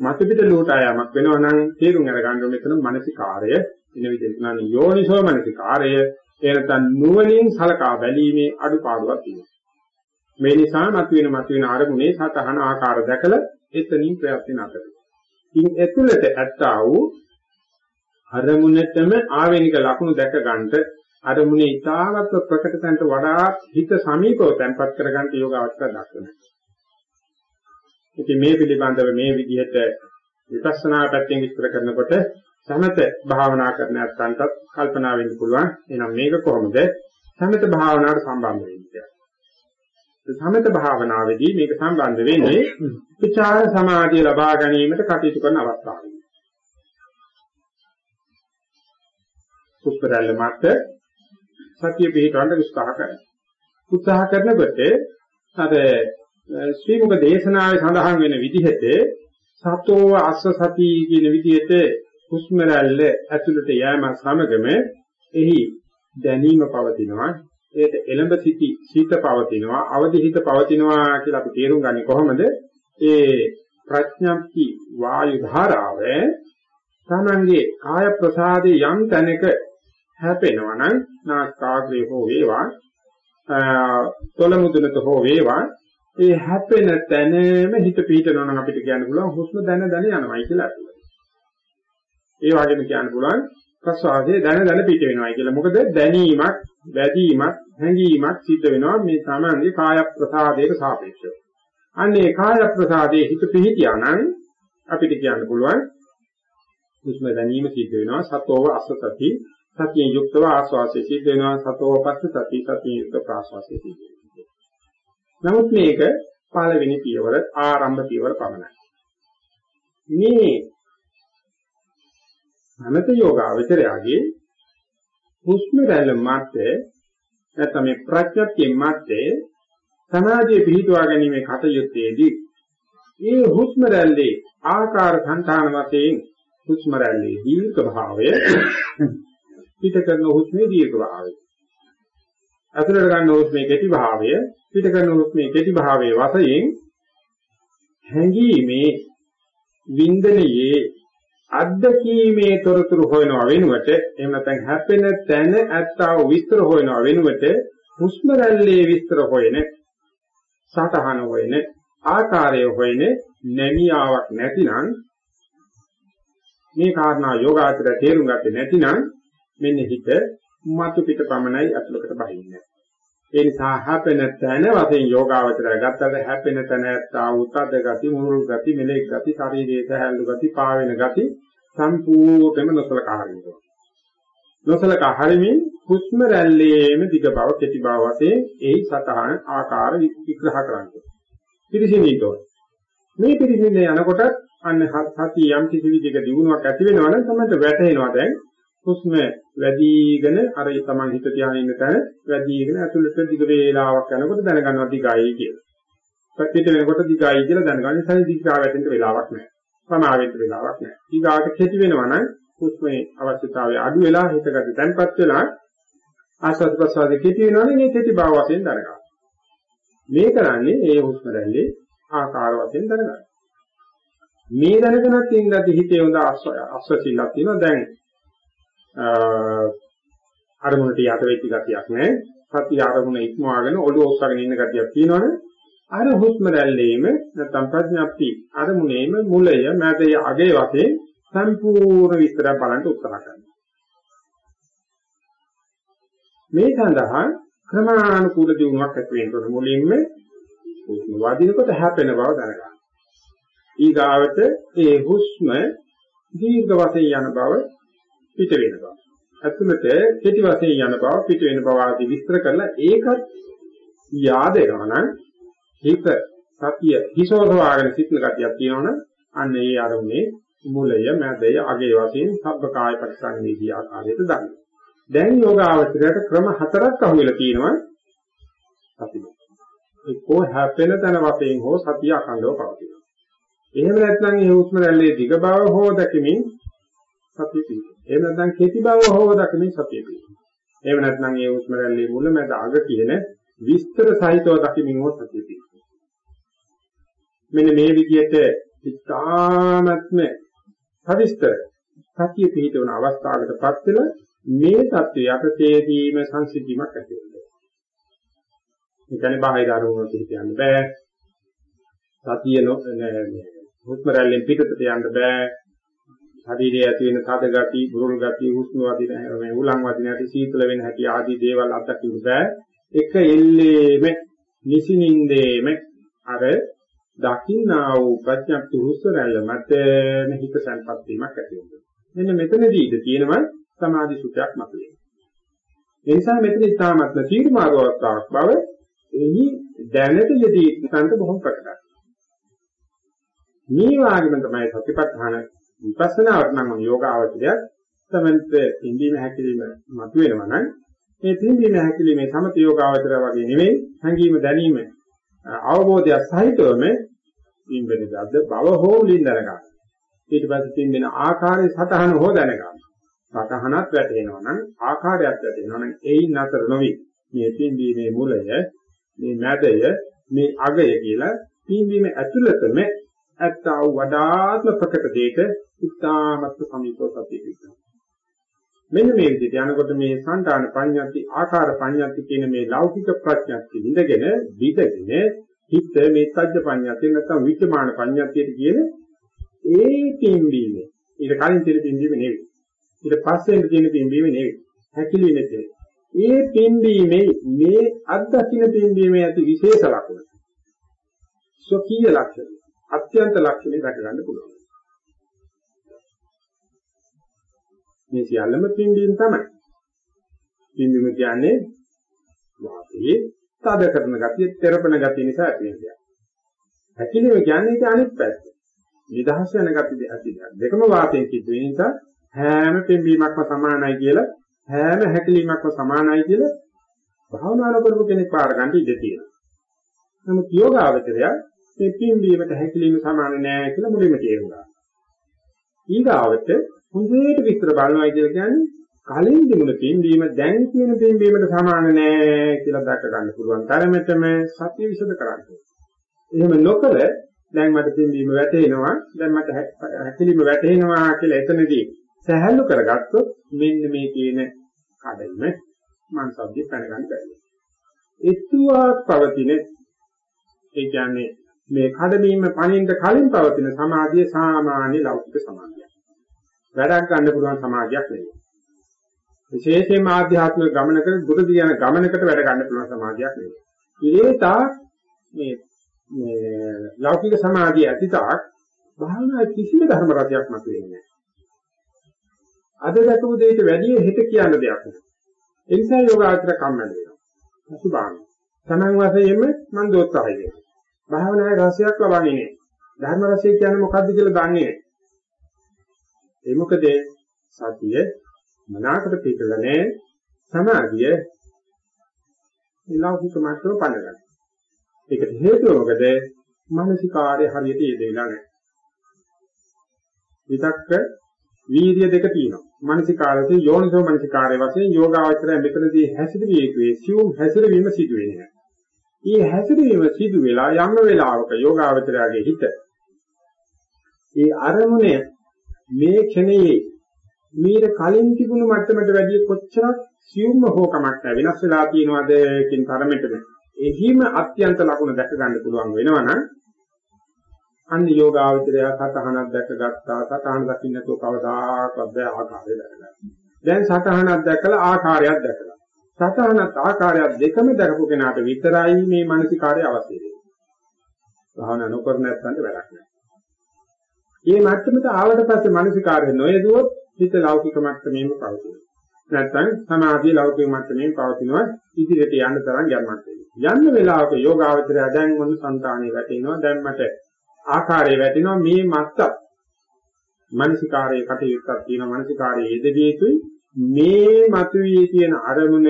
Speaker 1: මත පිට ලෝටා යamak වෙනවා නම් තේරුම් අරගන්න ඕනේ මෙතන මානසිකාරය. එන විදිහට නම් යෝනිසෝ මානසිකාරය. එනතන් නුවණින් සලකා බැලීමේ අඩුපාඩුවක් තියෙනවා. මේ නිසා මතුවෙන මතුවෙන අරමුණේ සතහන ආකාර දැකලා එතනින් ප්‍රයත්න කරනවා. ඉන් ඇතුළත ඇත්තා වූ අරමුණටම ආවේනික ලක්ෂණ දැක ගන්නට අරමුණේ ඊතාවත්ව ප්‍රකට තැනට වඩා හිත සමීපව තැන්පත් කර ගන්නට යෝග අවස්ථා දක්වනවා. ඉතින් මේ පිළිබඳව මේ විදිහට විපස්සනා පැත්තෙන් විස්තර කරනකොට සමත භාවනා කරන අත්යන්ටත් කල්පනා වෙන්න පුළුවන්. එහෙනම් මේක කොහොමද සමත භාවනාවට සම්බන්ධ වෙන්නේ? සමත භාවනාවේදී මේක සම්බන්ධ වෙන්නේ විචාර සමාධිය ලබා ගැනීමට කටයුතු කරන අවස්ථාවයි. උත්තරල්ල මත සතිය පිළිටවන්න උත්සාහ කරනවා. උත්සාහ කරනකොට අර ශ්‍රී මුක දේශනාවේ සඳහන් වෙන විදිහට සතෝව අස්ස සති කියන විදිහට හුස්ම රැල්ල ඇතුළට යෑම සමගම එහි දැනීම පවතිනවා ඒට එළඹ සිටි සීත පවතිනවා අවදි හිත පවතිනවා කියලා අපි තේරුම් ගන්නේ කොහොමද ඒ ප්‍රඥප්ති වායු ධාරාව තමන්ගේ කාය ප්‍රසාදේ යම් තැනක හැපෙනවා නම් නාස්කාග්‍රේ හෝ වේවා තොල මුදුනට හෝ වේවා ඒ හැපෙන තැනම හිත පිහිටනවා නම් අපිට කියන්න පුළුවන් හුස්ම දැන දැන යනවායි කියලා අතුල. ඒ වගේම කියන්න පුළුවන් ප්‍රසවාසයේ දැන දැන පිට වෙනවායි කියලා. මොකද දැනීමක් වැදීමක් හැඟීමක් සිද්ධ වෙනවා මේ තමන්ගේ කාය ප්‍රසාදයට සාපේක්ෂව. අන්නේ කාය ප්‍රසාදයේ හිත පිහිටියා නම් අපිට කියන්න පුළුවන් හුස්ම දැනීම සිද්ධ වෙනවා සතෝව අසසති සතිය යුක්තව ආස්වාසය සිද්ධ වෙනවා සතෝව පස්ස සති සතිය යුක්ත ප්‍රාස්වාසය සිද්ධ වෙනවා. නමුත් මේක පළවෙනි පියවර ආරම්භ පියවර පමණයි. මේ අනත යෝගාවචරයගේ හුස්ම රැල්ල මැත්තේ නැත්නම් මේ ප්‍රඥප්තිය මැත්තේ සමාධිය පිහිටුවා ගැනීමේ කටයුත්තේදී මේ හුස්ම රැල්ලේ ආකාර සංතාන වශයෙන් හුස්ම රැල්ලේ දීර්ඝ භාවය පිට කරන හුස්මේ දීර්ඝ භාවය. අතුලට ගන්න හුස්මේ කෙටි භාවය පිට කරන හුස්මේ කෙටි භාවයේ වශයෙන් හැඟීමේ වින්දනයේ අද්දකීමේ තොරතුරු හොයනවා වෙනුවට එහෙම නැත්නම් හැපෙන තැන ඇත්තව විස්තර හොයනවා වෙනුවට හුස්ම රැල්ලේ විස්තර හොයන සතහන හොයන ආකාරය හොයන නැමියාවක් නැතිනම් මේ කාරණා යෝගාචර තේරුම් ගත්තේ නැතිනම් මෙන්න හිත මතු පිට පමණයි අතුලකට බහින්නේ. ඒ නිසා හැපෙන තැන වශයෙන් යෝගාවචරය ගත්තද හැපෙන තැන ඇත්තා උත්ද ගති මුරුල් ගති මෙලෙක් ගති ශරීරයේ සහැල්ලු ගති පාවෙන ගති සම්පූර්ණයෙන්ම නොසලකා හරිනවා. නොසලකා හරිමින් හුස්ම රැල්ලේම දිග බව කෙටි බව වශයෙන් එයි සතහන ආකාර විග්‍රහ කරන්නේ. පිරිසිදුතෝ. මේ පිරිසිදු යනකොට අන්න සති යම් කිසි විදිහක දිනුවක් ඇති වෙනවනම් තමයි වැටෙනවා දැන් හුස්ම වැඩිගෙන අර තමන් හිත තියාගෙන ඉන්න තැන වැඩිගෙන ඇතුළට දිග වේලාවක් යනකොට දැනගන්නවා දිගයි කියලා. පිට වෙනකොට දිගයි කියලා දැනගන්න ඉතින් දිගා වැටෙන්න වෙලාවක් නැහැ. සමාවෙන්න වෙලාවක් නැහැ. ඊගාට කෙටි වෙනවා නම් හුස්මේ අවශ්‍යතාවය අඩු වෙලා හිතගත තැන්පත් වෙලා ආස්වාද ප්‍රසවාදයේ කෙටි වෙනවනේ මේ කෙටි භාව වශයෙන් දරගන්න. මේ කරන්නේ ඒ හුස්ම රැල්ලේ ආකාර වශයෙන් දරගන්න. මේ දැනගෙනත් ඉඳලා හිතේ හොඳ අස්වැසිල්ලක් තියෙනවා දැන් අරමුණට යට වෙච්ච ගතියක් නැහැ. සතිය අරමුණ ඉක්මවාගෙන ඔළුව ඔස්සගෙන ඉන්න ගතියක් තියෙනවනේ. අර හුස්ම රැල්ලේම නැත්නම් ප්‍රඥාප්ති අරමුණේම මුලය මැදය අගය වශයෙන් සම්පූර්ණ විස්තර බලන්න උත්සාහ කරනවා. මේ සඳහා ක්‍රමානුකූල දියුණුවක් ඇති වෙනකොට මුලින්ම හුස්ම වදිනකොට හැපෙන බව දැනගන්න. ඊගාවට ඒ හුස්ම දීර්ඝ වශයෙන් යන බව පිට වෙන බව. ඇතුළත කෙටි වශයෙන් යන බව පිට වෙන බව ආදී විස්තර කරලා ඒකත් යාද වෙනවනම් හිත සතිය හිසෝසවාගෙන සිටින ගතියක් තියෙනවනම් අන්න ඒ අරමුණේ මුලය මැදය අගේ වශයෙන් සබ්බකාය පරිසංවේදී ආකාරයට දකින්න. දැන් යෝගාවචරයට ක්‍රම හතරක් අහුවෙලා තියෙනවා සතිය. එක්කෝ හැපෙන තන වශයෙන් හෝ සතිය අඛණ්ඩව පවතිනවා. එහෙම නැත්නම් ඒ හුස්ම රැල්ලේ දිග බව හෝ දැකීමෙන් සතිය පිහිටනවා. එහෙම නැත්නම් කෙටි බව හෝ දකින්න සතිය පිහිටනවා. එහෙම නැත්නම් ඒ හුස්ම රැල්ලේ මුල මැද අග කියන විස්තර සහිතව දකින්න හෝ සතිය පිහිටනවා. මෙන්න මේ විදිහට ඉතාමත්ම සවිස්තර සතිය පිහිටවන අවස්ථාවකටපත් වෙලා මේ தත්ත්වය යටතේදීම සංසිද්ධිමක් ඇති වෙනවා. ඒ කියන්නේ බාහිර අරමුණු පිට යන්න බෑ. සතිය නො හුස්ම රැල්ලෙන් පිටතට යන්න බෑ. ශරීරයේ ඇති වෙන තද ගති, බුරුල් ගති, හුස්ම වදින මේ උලන් වදින හැටි, සීතල වෙන හැටි ආදී දේවල් අත්දකින්න බෑ. එක එල්ලේම නිසිනින්දේම අර දකින්නා වූ ප්‍රඥප්ති හුස්ම රැල්ල මත හිත සංපත් වීමක් ඇති වෙනවා. මෙන්න මෙතනදීද තියෙනවා සමාධි සුඛයක් මතුවේ. ඒ නිසා මෙතන ඉතාමත්ම තීර්මාර්ග අවස්ථාවක් බව එහි දැනට යෙදී ඉස්සන්ට බොහොම ප්‍රකටයි. මේ වාග්ම තමයි සතිපට්ඨාන විපස්සනාවට නම් යෝගාවචරයක් තමන්ට ඉන්දීම හැකිලිම මතුවෙනවා නම් මේ පින්දීම හැකිලිමේ සමත යෝගාවචරය වගේ නෙවෙයි සංගීම දැනීම අවබෝධය සහිතවම ඉන්වෙනදද බව හෝ මුලින් දැනගන්න. ඊට පස්සේ තින්දෙන ආකාරයේ සතහන හෝ දැනගන්න. සතහනත් වැටෙනවා නම් ආකාරයක් වැටෙනවා නම් ඒයින් අතර නොවි මේ පින්දීමේ මුලය මේ මැදය මේ අගය කියලා පින්දීම ඇතුළතම ඇත්තා වූ වඩාත්ම ප්‍රකට දෙයක ඉතාමත් සමීපව සතිය පිටනවා. මෙන්න මේ විදිහට යනකොට මේ සංකාන පඤ්ඤාති ආකාර පඤ්ඤාති කියන මේ ලෞකික ප්‍රඥාති විඳගෙන විදගෙන හිත මේ සත්‍ය පඤ්ඤාති නැත්නම් විචමාන පඤ්ඤාතියට කියන ඒ පින්බීමේ ඊට කලින් තියෙන පින්බීම නෙවෙයි. ඊට පස්සේ තියෙන පින්බීම නෙවෙයි. හැකිලිමේ තියෙන. ඒ පින්බීමේ මේ අත්දකින්න පින්බීමේ ඇති විශේෂ ලක්ෂණ. ස්වකීය ලක්ෂණ. අත්‍යන්ත ලක්ෂණේ දැක ගන්න පුළුවන්. මේ සියල්ලම පින්බීම තමයි. පින්බීම කියන්නේ වාතයේ තද කරන ගතිය, තෙරපන ගතිය නිසා ඇති වෙන දෙයක්. හැකිලිම කියන්නේ ඒක අනිත් පැත්ත. නිදහස් වෙන ගතිය ඇති දෙයක්. දෙකම වාතයෙන් සිද්ධ වෙන නිසා හැම පින්බීමක්ම සමානයි කියලා හැම හැකිලීමක්ම සමානයි කියලා භාවනා කරපු කෙනෙක් පාර ගන්න ඉඩ තියෙනවා. නමුත් යෝගාවචරය මේ පින්බීමට හැකිලිම සමාන නෑ කියලා මුලින්ම තේරුණා. ඊගාවට හොඳට විස්තර බලනවා කියලා කියන්නේ කලින් දිනුන පින්බීම දැන් කියන පින්බීමට සමාන නෑ කියලා දැක ගන්න පුළුවන් තරමටම සත්‍ය විසද කරන්න. එහෙම නොකර දැන් මට පින්බීම වැටෙනවා දැන් මට හැකිලිම වැටෙනවා කියලා එතනදී සහැල්ලු කරගත්තොත් මෙන්න මේ කියන කඩෙම මං සබ්දේ පැන ගන්න බැහැ. එතුවාක් පවතින ඒ කියන්නේ මේ කඩවීම පණින්න කලින් පවතින සමාධිය සාමාන්‍ය ලෞකික සමාධියක්. වැඩක් ගන්න පුළුවන් සමාධියක් නෙවෙයි. විශේෂයෙන්ම ආධ්‍යාත්මික ගමනක දුරදී යන ගමනකට වැඩ ගන්න පුළුවන් සමාධියක් නෙවෙයි. ඒතා මේ මේ ලෞකික සමාධිය ඇතිතාක් භාවනා කිසිම ධර්ම රාජ්‍යයක් මත වෙන්නේ නැහැ. අද දැකපු දෙයට වැඩිය හෙට කියන්න දෙයක් නෑ. ඒ නිසා යෝගාචර කම්මැලි වෙනවා. අසුභාන. තමන් වශයෙන්ම මන් දෝත්සහය වෙනවා. භාවනාවේ රසයක් ලබන්නේ නෑ. ධර්ම රසය කියන්නේ මොකද්ද කියලා දන්නේ නෑ. ඒ මොකද සතිය මනාකට පිටල නෑ. සමාධිය ලෞකික මාත්‍ර පණගන්න. ඒකට හේතුව මොකද? මානසික කාර්ය හරියට යෙදෙලා නැහැ. විතක්ක වීර්ය දෙක තියෙනවා. මානසිකාරයේ යෝනිසෝ මානසිකාරයේ වශයෙන් යෝගාවචරය මෙතනදී හැසිරවිය යුතුයි. සියුම් හැසිරවීම සිදු වෙන්නේ. මේ හැසිරවීම සිදු වෙලා යම් වෙලාවක යෝගාවචරයේ හිත ඒ අරමුණේ මේ ක්ෂණයේ මීට කලින් තිබුණු මට්ටමට වැඩිය කොච්චරක් සියුම්ම හෝ කමක් නැහැ වෙනස් වෙලා තියෙනවද කියන තරමටම එහිම අත්‍යන්ත ලකුණ දැක ගන්න පුළුවන් වෙනවනම් අන්න යෝගාවචරය සතහනක් දැකගත්තා සතහන දකින්න තෝ කවදාකවත් බෑ ආකාරය දැකගන්න. දැන් සතහනක් දැකලා ආකාරයක් දැකලා. සතහනත් ආකාරයක් දෙකම දැකපු කෙනාට විතරයි මේ මානසිකාර්ය අවශ්‍ය වෙන්නේ. භාවනා නොකර නැත්නම් වැඩක් නෑ. මේ මට්ටමට ආවට පස්සේ මානසිකාර්ය නොයදුවොත් හිත ලෞකික මට්ටමේම පවතිනවා. නැත්නම් සමාධිය ලෞකික මට්ටමේම පවතිනවා ඉදිරියට යන්න තරම් යන්නත් යන්න වෙලාවක යෝගාවචරය දැන් මොන సంతානෙ වැටෙනවා දැන් මට ආකාරය වැටෙනවා මේ මත්ත මානසිකාරයේ කටයුත්තක් තියෙනවා මානසිකාරයේ යෙදවිය යුතුයි මේ මතුවී තියෙන අරමුණ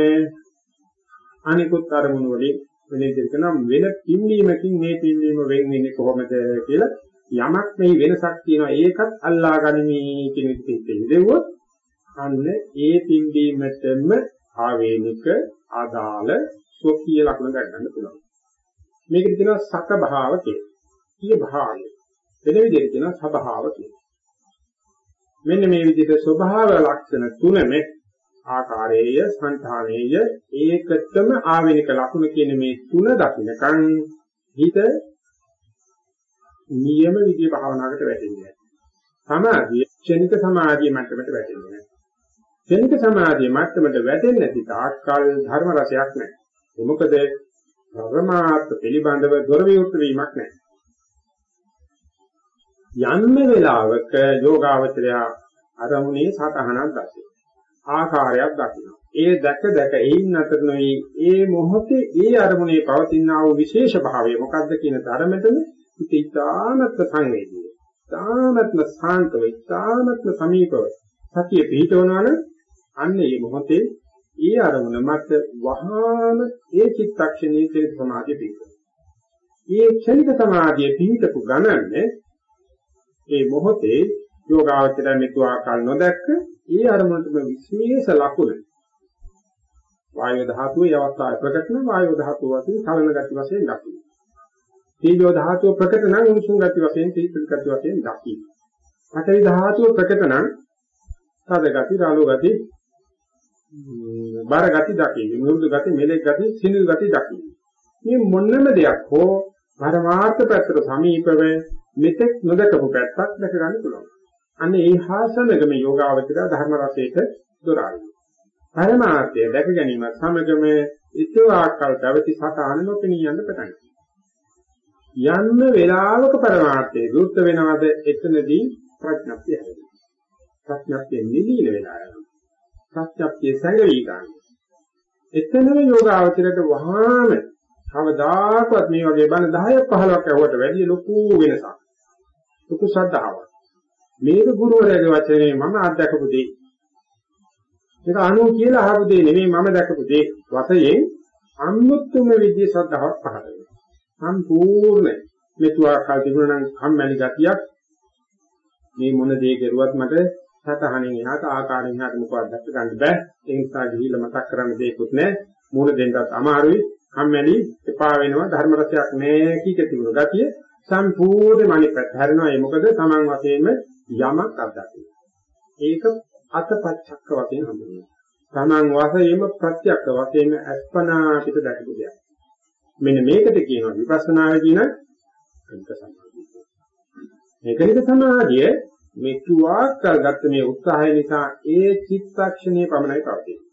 Speaker 1: අනිකුත් අරමුණු වලින් වෙන විදිහට නම් වෙන පින්වීමකින් මේ පින්වීම වෙන් වෙන්නේ කොහොමද කියලා යමක් මේ වෙනසක් තියෙනවා ඒකත් අල්ලා ගනිමි කියන විදිහට ඉඳෙව්වොත් අන්න ඒ පින්වීමටම ආවේනික ආදාළ සෝකීය ලක්ෂණ ගන්න පුළුවන් මේකට කියනවා සක භාව කියලා කිය භාවය. වෙන විදිහට කියනවා ස්වභාව කියලා. මෙන්න මේ විදිහට ස්වභාව ලක්ෂණ තුනම ආකාරයේය, සංඨානයේය, ඒකතම ආවෙනික ලක්ෂණ කියන මේ තුන දකින්නකන් හිත නියම විදිහේ භාවනාවකට වැටෙන්නේ සමාධිය ක්ෂණික සමාධිය මට්ටමට වැටෙන්නේ නැහැ. ක්ෂණික සමාධිය මට්ටමට වැටෙන්නේ නැති තාක්කල් ධර්ම රසයක් නැහැ. ඒ මොකද පරමාර්ථ පිළිබඳව දොර විවෘත වීමක් නැහැ. යන්න වෙලාවක යෝගාවචරය අරමුණේ සතහනක් දැකේ. ආකාරයක් දකිනවා. ඒ දැක දැක එයින් අතර නොයි ඒ මොහොතේ ඒ අරමුණේ පවතිනා වූ විශේෂ භාවය මොකද්ද කියන ධර්මතම හිත ඉතාමත්ම සංවේදීයි. ඉතාමත්ම සාන්තව, ඉතාමත්ම සමීපව සතිය පිහිටවනවන අන්න ඒ මොහොතේ ඒ අරමුණ මත වහාම ඒ චිත්තක්ෂණයේ කෙලෙස් සමාධිය පිහිටවනවා. ඒ ක්ෂණික සමාධිය පිහිටපු ගණන්නේ ඒ මොහොතේ යෝගාවචරය මෙතු ආකාර නොදැක්ක ඒ අරමුණටම විශේෂ ලකුණ වායු ධාතුවේ අවස්ථාව ප්‍රකට නම් වායු ධාතුව වශයෙන් කලන ගති වශයෙන් දකින්න. තීජෝ ධාතුව ප්‍රකට නම් උණුසුම් ගති වශයෙන් තීත්‍ර ගති වශයෙන් දකින්න. පඨවි ධාතුව ප්‍රකට නම් තද ගති, රළු ගති, බර ගති දකින්න. මෘදු ගති, මෙලෙක් ගති, සිනිල් ගති දකින්න. මේ මොනම දෙයක් හෝ පරමාර්ථ පැත්තට සමීපව මෙතෙක් නොදකපු පැත්තක් දැක ගන්න පුළුවන්. අන්න ඒ හා සමගම යෝගාවචර ධර්ම රසයට දොරාවි. පරමාර්ථය දැක ගැනීම සමගම ඉතිවාකල් පැවති සතාන නොපෙනී යන්න පටන් යන්න වේලාවක පරමාර්ථයේ වෘත්ත වෙනවද එතනදී ප්‍රඥප්තිය හැදෙනවා. ප්‍රඥප්තිය නිදීන වෙලා යනවා. ප්‍රඥප්තිය සංගවි ගන්න. එතනම යෝගාවචරයට වහාම කවදාකවත් මේ වගේ බණ 10ක් 15ක් ඇහුවට වැඩිය ලොකු වෙනසක්. ලොකු ශ්‍රද්ධාවක්. මේක ගුරුවරයාගේ වචනේ මම අත්දකපු දෙයක්. ඒක අනු කියලා අහපු දෙයක් නෙමෙයි මම දැකපු දෙයක්. වශයෙන් අනුත්තුම විද්‍ය ශ්‍රද්ධාවක් පහළ වෙනවා. සම්පූර්ණ මෙතුආ කල් තිබුණා නම් කම්මැලි ගතියක් මේ මොන දේ කරුවත් මට සතහනින් එහාට ආකාරයෙන් එහාට මොකවත් දැක්ක ගන්න බෑ. ඒ නිසා ගිහිල්ලා මතක් කරන්න දෙයක්වත් නැහැ. මූණ දෙන්නත් අමාරුයි. කම්මැලි එපා වෙනවා ධර්ම රසයක් නැහැ කීක තිබුණ ගතිය සම්පූර්ණ මනිපත් හැරෙනවා ඒ මොකද Taman වශයෙන්ම යමක් අත්දකින්න. ඒක අතපච්චක්ක වශයෙන් හඳුන්වනවා. Taman වශයෙන්ම ප්‍රත්‍යක්ෂ වශයෙන් අස්පනා පිට දැකපු දෙයක්. මෙන්න මේකට කියනවා විපස්සනාවේ කියන කනික සමාධිය. මේකනික සමාධිය මේ තුවාක්කල් ගත්ත මේ උත්සාහය නිසා ඒ චිත්තක්ෂණයේ පමණයි පවතින්නේ.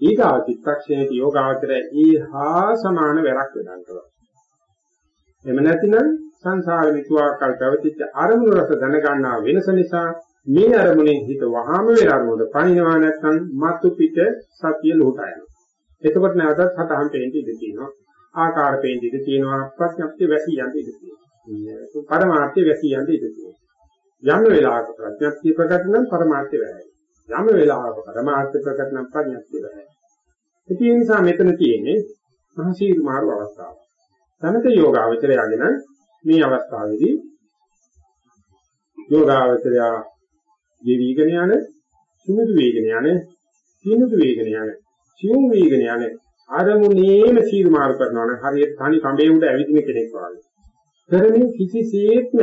Speaker 1: ඊගා චිත්තක්ෂණයේ යෝගාවචරය ඊහා සමාන වැරක් වෙනන්නවා. එහෙම නැතිනම් සංසාර විතුආකල් පැවතිච්ච අරමුණු රස දැනගන්නා වෙනස නිසා මේ අරමුණෙන් හිත වහාම වෙන අරමුණට පණිනවා නැත්නම් මතු පිට සතිය ලෝටා යනවා. එතකොට නැවතත් සතහන් පේන්න ඉඩ තියෙනවා. ආකාර පේන්න ඉඩ තියෙනවා. ප්‍රඥප්තිය වැසී යන්න ඉඩ තියෙනවා. පරමාර්ථය වැසී යන්න ඉඩ තියෙනවා. යම් වෙලාවක ප්‍රඥප්තිය ප්‍රකට නම් පරමාර්ථය වැරයි. යම් වෙලාවක පරමාර්ථය ප්‍රකට නම් ප්‍රඥප්තිය වැරයි. ඒ නිසා මෙතන තියෙන්නේ මහසීරු මාරු අවස්ථාවක්. සමත යෝගාවචරයගෙන මේ අවස්ථාවේදී යෝගාවචරය දෙවිගෙන යන සුමුදු වේගන යන සීනුදු වේගන යන සියුම් වේගන යන අරමුණේම සීරු මාරු කරනවා නම් හරියට තනි කඹේ උඩ ඇවිදින කෙනෙක් වගේ. කරමින් කිසිසේත්ම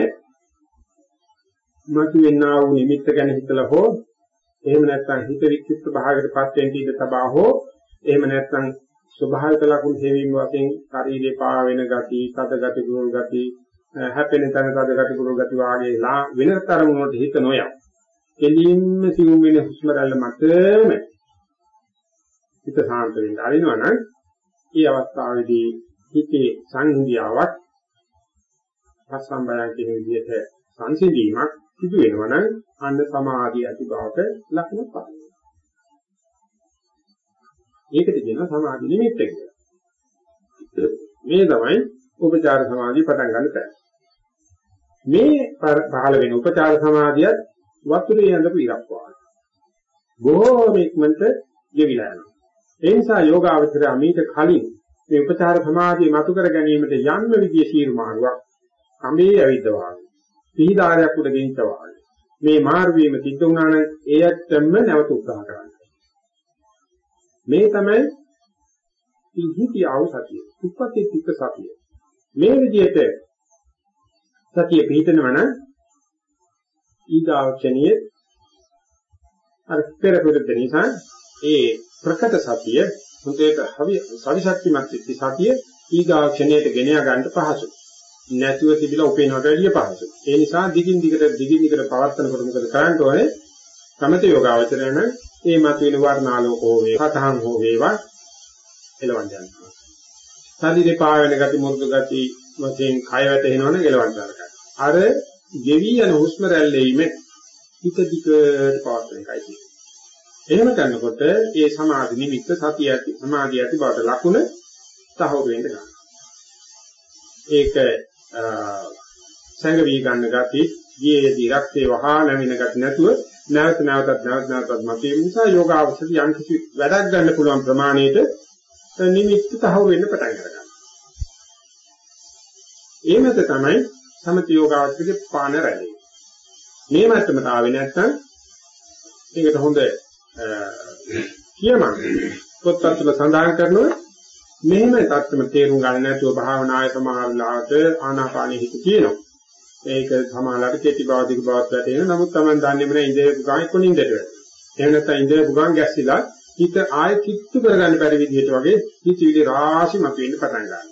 Speaker 1: මතු වෙන්නා වූ නිමිත්ත ගැන හිතලා හෝ එහෙම නැත්නම් හිත වික්ෂිප්ත භාවයකටපත් වෙන්න ඉඩ තබා හෝ එහෙම නැත්නම් ස්වභාවික ලක්ෂණ හේවීම වශයෙන් ශරීරේ පා වෙන ගති, තද ගති, දුර්වල ගති, හැපෙන තන තද ගති, දුර්වල ගති වාගේ ලා වෙනතර මොනට හිත නොයම්. එළින්ම සිවුම් වෙන හුස්ම රැල්ල මතම හිත සාන්ත වෙන්න ආරිනවනම් ඒ අවස්ථාවේදී හිතේ සංහිඳියාවක් පස්සම්බයන් කියන විදිහට සංසිඳීමක් සිදු වෙනවනම් අන්න සමාධිය ඇති බවට ලක්ෂණ පහළ ඒකට කියනවා සමාධි නිමිත්ත කියලා. මේ තමයි උපචාර සමාධිය පටන් ගන්න තැන. මේ පහළ වෙන උපචාර සමාධියත් වතුරේ යඳපු ඉරක් වගේ. බොහෝම ඉක්මනට ගෙවිලා යනවා. ඒ නිසා යෝගාවචරය මීට කලින් මේ උපචාර සමාධිය මතු කර ගැනීමට යන්න විදිය සීරු මාරුවක් කඹේ ඇවිද්දවා. පිහිදාරයක් උඩ ගෙනිච්චවා. මේ මාරු වීම සිද්ධ වුණා නම් ඒයත්ම නැවත උත්සාහ කරන්න. මේ තමයි ඉහිතියව සතිය. උපපති තික සතිය. මේ විදිහට සතිය පිළිතනවන ඊගාවචනියේ අර පෙර පෙරද නිසා ඒ ප්‍රකට සතිය හොඳට සවිශක්තිමත් සතිය ඊගා ක්ෂණයට ගෙන ගන්න පහසුයි. නැතුව තිබිලා උපේනවට වැඩිය පහසුයි. ඒ නිසා දිගින් දිගට දිගින් දිගට පවත්නකොට මොකද කරන්න ඕනේ? සමත යෝගාවචරයන ඒ මතුවෙන වර්ණාලෝක හෝ වේවා, සතහන් හෝ වේවා එලවන් යනවා. ශරීරේ පාවෙන ගති මුරුදු ගති වශයෙන් කය වැටෙනවනේ එලවන් ගන්නවා. අර ගෙවි යන හුස්ම රැල්ලෙයිම හිත දිගට පවත්වන එකයි තියෙන්නේ. එහෙම කරනකොට ඒ සමාධි නිමිත්ත සතිය ඇති සමාධිය ඇති බවට ලකුණ තහවුරු වෙන්න ගන්නවා. ඒක සංගවි ගන්න ගති, ගියේදී රක්තේ වහා නැමින ගති නැතුව නැවත නැවතත් නැවත නැවතත් මතේ නිසා යෝගාවචර යම් කිසි වැඩක් ගන්න පුළුවන් ප්‍රමාණයට නිමිත්ත තහවුරු වෙන්න පටන් ගන්නවා. ඒ මත තමයි සමථ යෝගාවචරයේ පාන රැඳෙන්නේ. මේ මට්ටමට ආවේ නැත්නම් ඒකට හොඳ කියමන් පොත්පත්වල සඳහන් කරනවා මෙහෙම தත්ත්වම තේරුම් ගන්න නැතුව භාවනායේ සමාහලාට ආනාපානෙ හිත කියනවා. ඒක සමාහලාට කෙටි බව දිග බවත් වැටෙන නමුත් Taman දන්නේ නැහැ ඉඳේ පුගාන් කොනින්දට වැටෙනවා. එහෙම නැත්නම් ඉඳේ පුගාන් ගැස්සිලා හිත ආයෙ කිත්තු කරගන්න බැරි විදිහට වගේ හිතවිලි රාශි මතුවෙන්න පටන් ගන්නවා.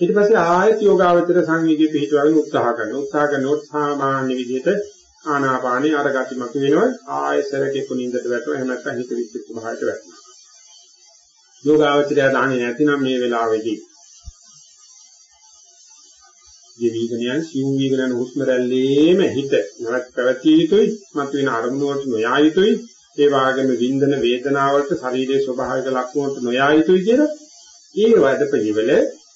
Speaker 1: ඊට පස්සේ ආයෙත් යෝගාවචර සංවේගී පිහිටවගෙන උත්සාහ කරනවා. උත්සාහ කරනොත් සාමාන්‍ය විදිහට ආනාපානිය අර ගති මත වෙනවා ආයසරක කුණින්දට වැටෙනවා එහෙම නැත්නම් හිත විචිත්ත භාවයට වැටෙනවා යෝගාවචරය දාන්නේ නැතිනම් මේ වෙලාවේදී ජීවිතයන් සිව් වීගෙන හුස්ම රැල්ලේම හිත නැවත් පැවතිය යුතුයි මත වෙන අරමුණ වලට නොයා යුතුයි ඒ වාගේම වින්දන වේදනාවලට ශරීරයේ ස්වභාවික ලක්ෂණ වලට නොයා යුතුයි කියන ඒ වදපිළිවෙල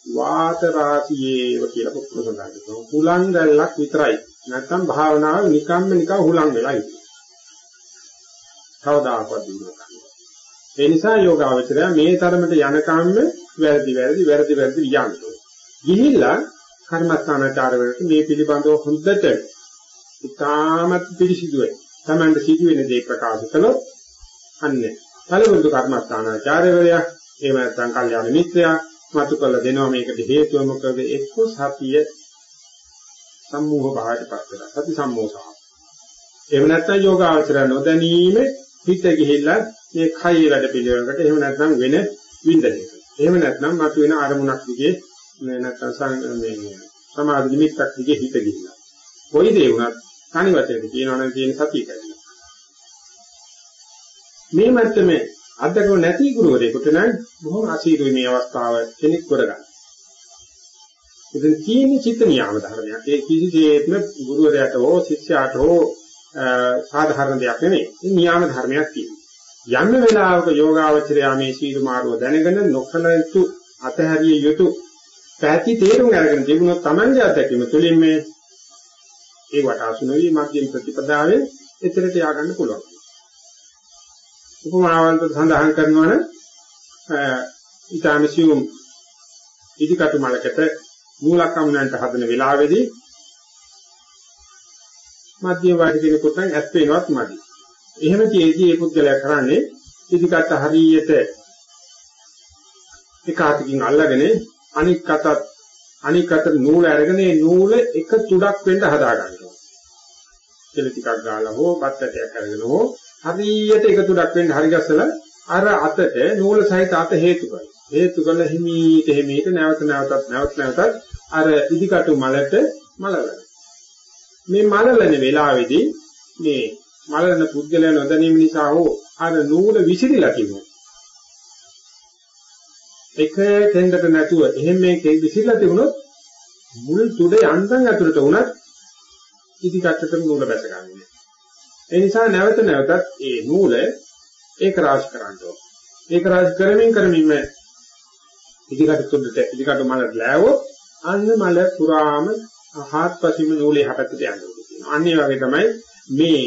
Speaker 1: වාත රාශියේව කියලා පුත්‍ර සඳහන් කරනවා. හුලං දැල්ලක් විතරයි. නැත්තම් භාවනාව නිකම්ම නිකන් හුලං වෙලා ඉන්නේ. කවදාකවත් දිනුවා. ඒ නිසා යෝගාවචරය මේ තරමට යනකම්ම වැරදි වැරදි වැරදි වැරදි යන්නේ. ගිහිල්ලා කර්මස්ථානාචාර වලට මේ පිළිබඳව හොඳට ඉතාමත් පිළිසිදුවේ. Tamanda සිදුවෙන දේ ප්‍රකාශ කළොත් අන්නේ පළවෙනි කර්මස්ථානාචාරවලයා එහෙම නැත්නම් කල්යාණ මිත්‍රයා මතු කළ දෙනවා මේකට හේතුව මොකද? එක්ක සතිය සම්මෝහ භාවයටපත් වෙනවා සති සම්මෝහය එහෙම නැත්නම් යෝගාචර නොදැනීම හිත ගිහිල්ලා මේ කය වැඩ පිළිවෙලකට එහෙම නැත්නම් වෙන වින්දනයකට. එහෙම නැත්නම් මතු වෙන අරමුණක් දිගේ නැත්නම් මේ සමාධි නිමිත්තක් දිගේ හිත ගිහිල්ලා කොයි දේ වුණත් තනි වශයෙන් කියනවා නම් තියෙන සතිය කැඩෙනවා මේ මැත්තේ අධ්‍යක්ෂ නැති ගුරුවරයෙකුට නම් බොහොම අසීරුයි මේ අවස්ථාව කෙනෙක් කරගන්න. ඉතින් තියෙන චිත්ත නියම ධර්මයක්. ඒ කිසිසේත්ම ගුරුවරයාට හෝ ශිෂ්‍යයාට හෝ සාධාරණ දෙයක් නෙමෙයි. මේ නියම ධර්මයක් තියෙනවා. යම් වෙලාවක යෝගාවචරයා මේ සීල මාර්ගය දැනගෙන නොකල යුතු අතහැරිය යුතු පැති තේරුම් අරගෙන තිබුණොත් Tamange අත්දැකීම තුළින් මේ ඒ වටාසුනෝයි මධ්‍යම ප්‍රතිපදාවේ එතරට ය아가න්න පුළුවන්. උපමාවන්ට සඳහන් කරනවා නම් ඊටාමසියුම් ඉදිකටු මලකට මූලකම් නැන්ට හදන වෙලාවේදී මධ්‍යම වාදී කෙනෙකුට නම් ඇස් පේනවත් මදි. එහෙම තියේදී මේ පුද්ගලයා කරන්නේ ඉදිකට හරියට එක අතකින් අල්ලගෙන අනික් අතත් අනික් අතට නූල අරගෙන ඒ නූල එක තුඩක් වෙන්න හදා ගන්නවා. කෙල ටිකක් ගාලා හෝ බත්තටයක් අරගෙන හෝ හරියට එක තුඩක් වෙන්න හරි ගැස්සලා අර අතට නූල සහිත අත හේතු කරනවා. හේතු කළ හිමීට හිමීට නැවත නැවතත් නැවත නැවතත් අර ඉදිකටු මලට මලවන. මේ මලලන වෙලාවේදී මේ මලන පුද්ගලයන් නොදැනීම නිසා හෝ අර නූල විසිරිලා තිබුණා. එක කෙන්දට නැතුව එහෙම මේකේ විසිරලා තිබුණොත් මුල් තුඩේ අන්තන් ඇතුළට වුණත් ඉදිකටට නූල බැස ගන්නවා. ඒ නිසා නැවත නැවතත් ඒ නූල ඒක රාශි කරන්න ඕන. ඒක රාශි කරමින් කරමින්ම ඉදිකට තුඩට ඉදිකට මල ගෑවොත් අන්න මල පුරාම හාත්පසින්ම නූලේ හැපැත්තට යනවා. අන්න ඒ වගේ තමයි මේ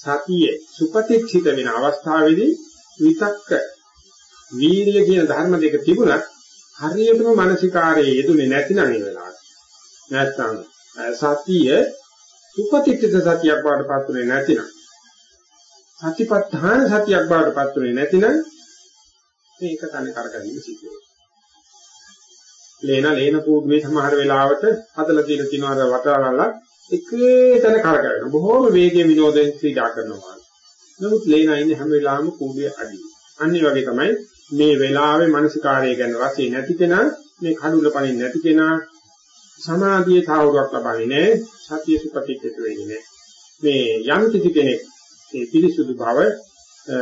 Speaker 1: සතිය සුපතික්ෂිත වෙන අවස්ථාවේදී විතක්ක වීර්ය කියන ධර්ම දෙක තිබුණත් හරියටම මානසිකාරයේ යෙදුනේ නැතිනම් ඒ වෙලාවට නැත්තම් සතිය සුපතික්ෂිත සතියක් වඩපත් වෙන්නේ නැතිනම් සතිපට්ඨාන සතියක් වඩපත් වෙන්නේ නැතිනම් මේක තනි කරගන්න සිද්ධ වෙනවා ලේන ලේන කූඩුවේ සමහර වෙලාවට හදලා තියෙන තිනවර වටාරලා එකේ තැන කරකැවෙන බොහෝම වේගයෙන් විනෝදයෙන් ක්‍රීඩා කරනවා. නමුත් ලේන ඉන්නේ හැම වෙලාවෙම කූඩුවේ අඩි. අනිත් වගේ තමයි මේ වෙලාවේ මානසිකාරය ගැන රසය නැති කෙනා මේ කඩුල පනින් නැති කෙනා සමාධියේ තාවුරක් ලබන්නේ නැහැ සතිය සුපතිච්චිත වෙන්නේ නැහැ මේ යම් කිසි කෙනෙක් මේ පිරිසුදු බව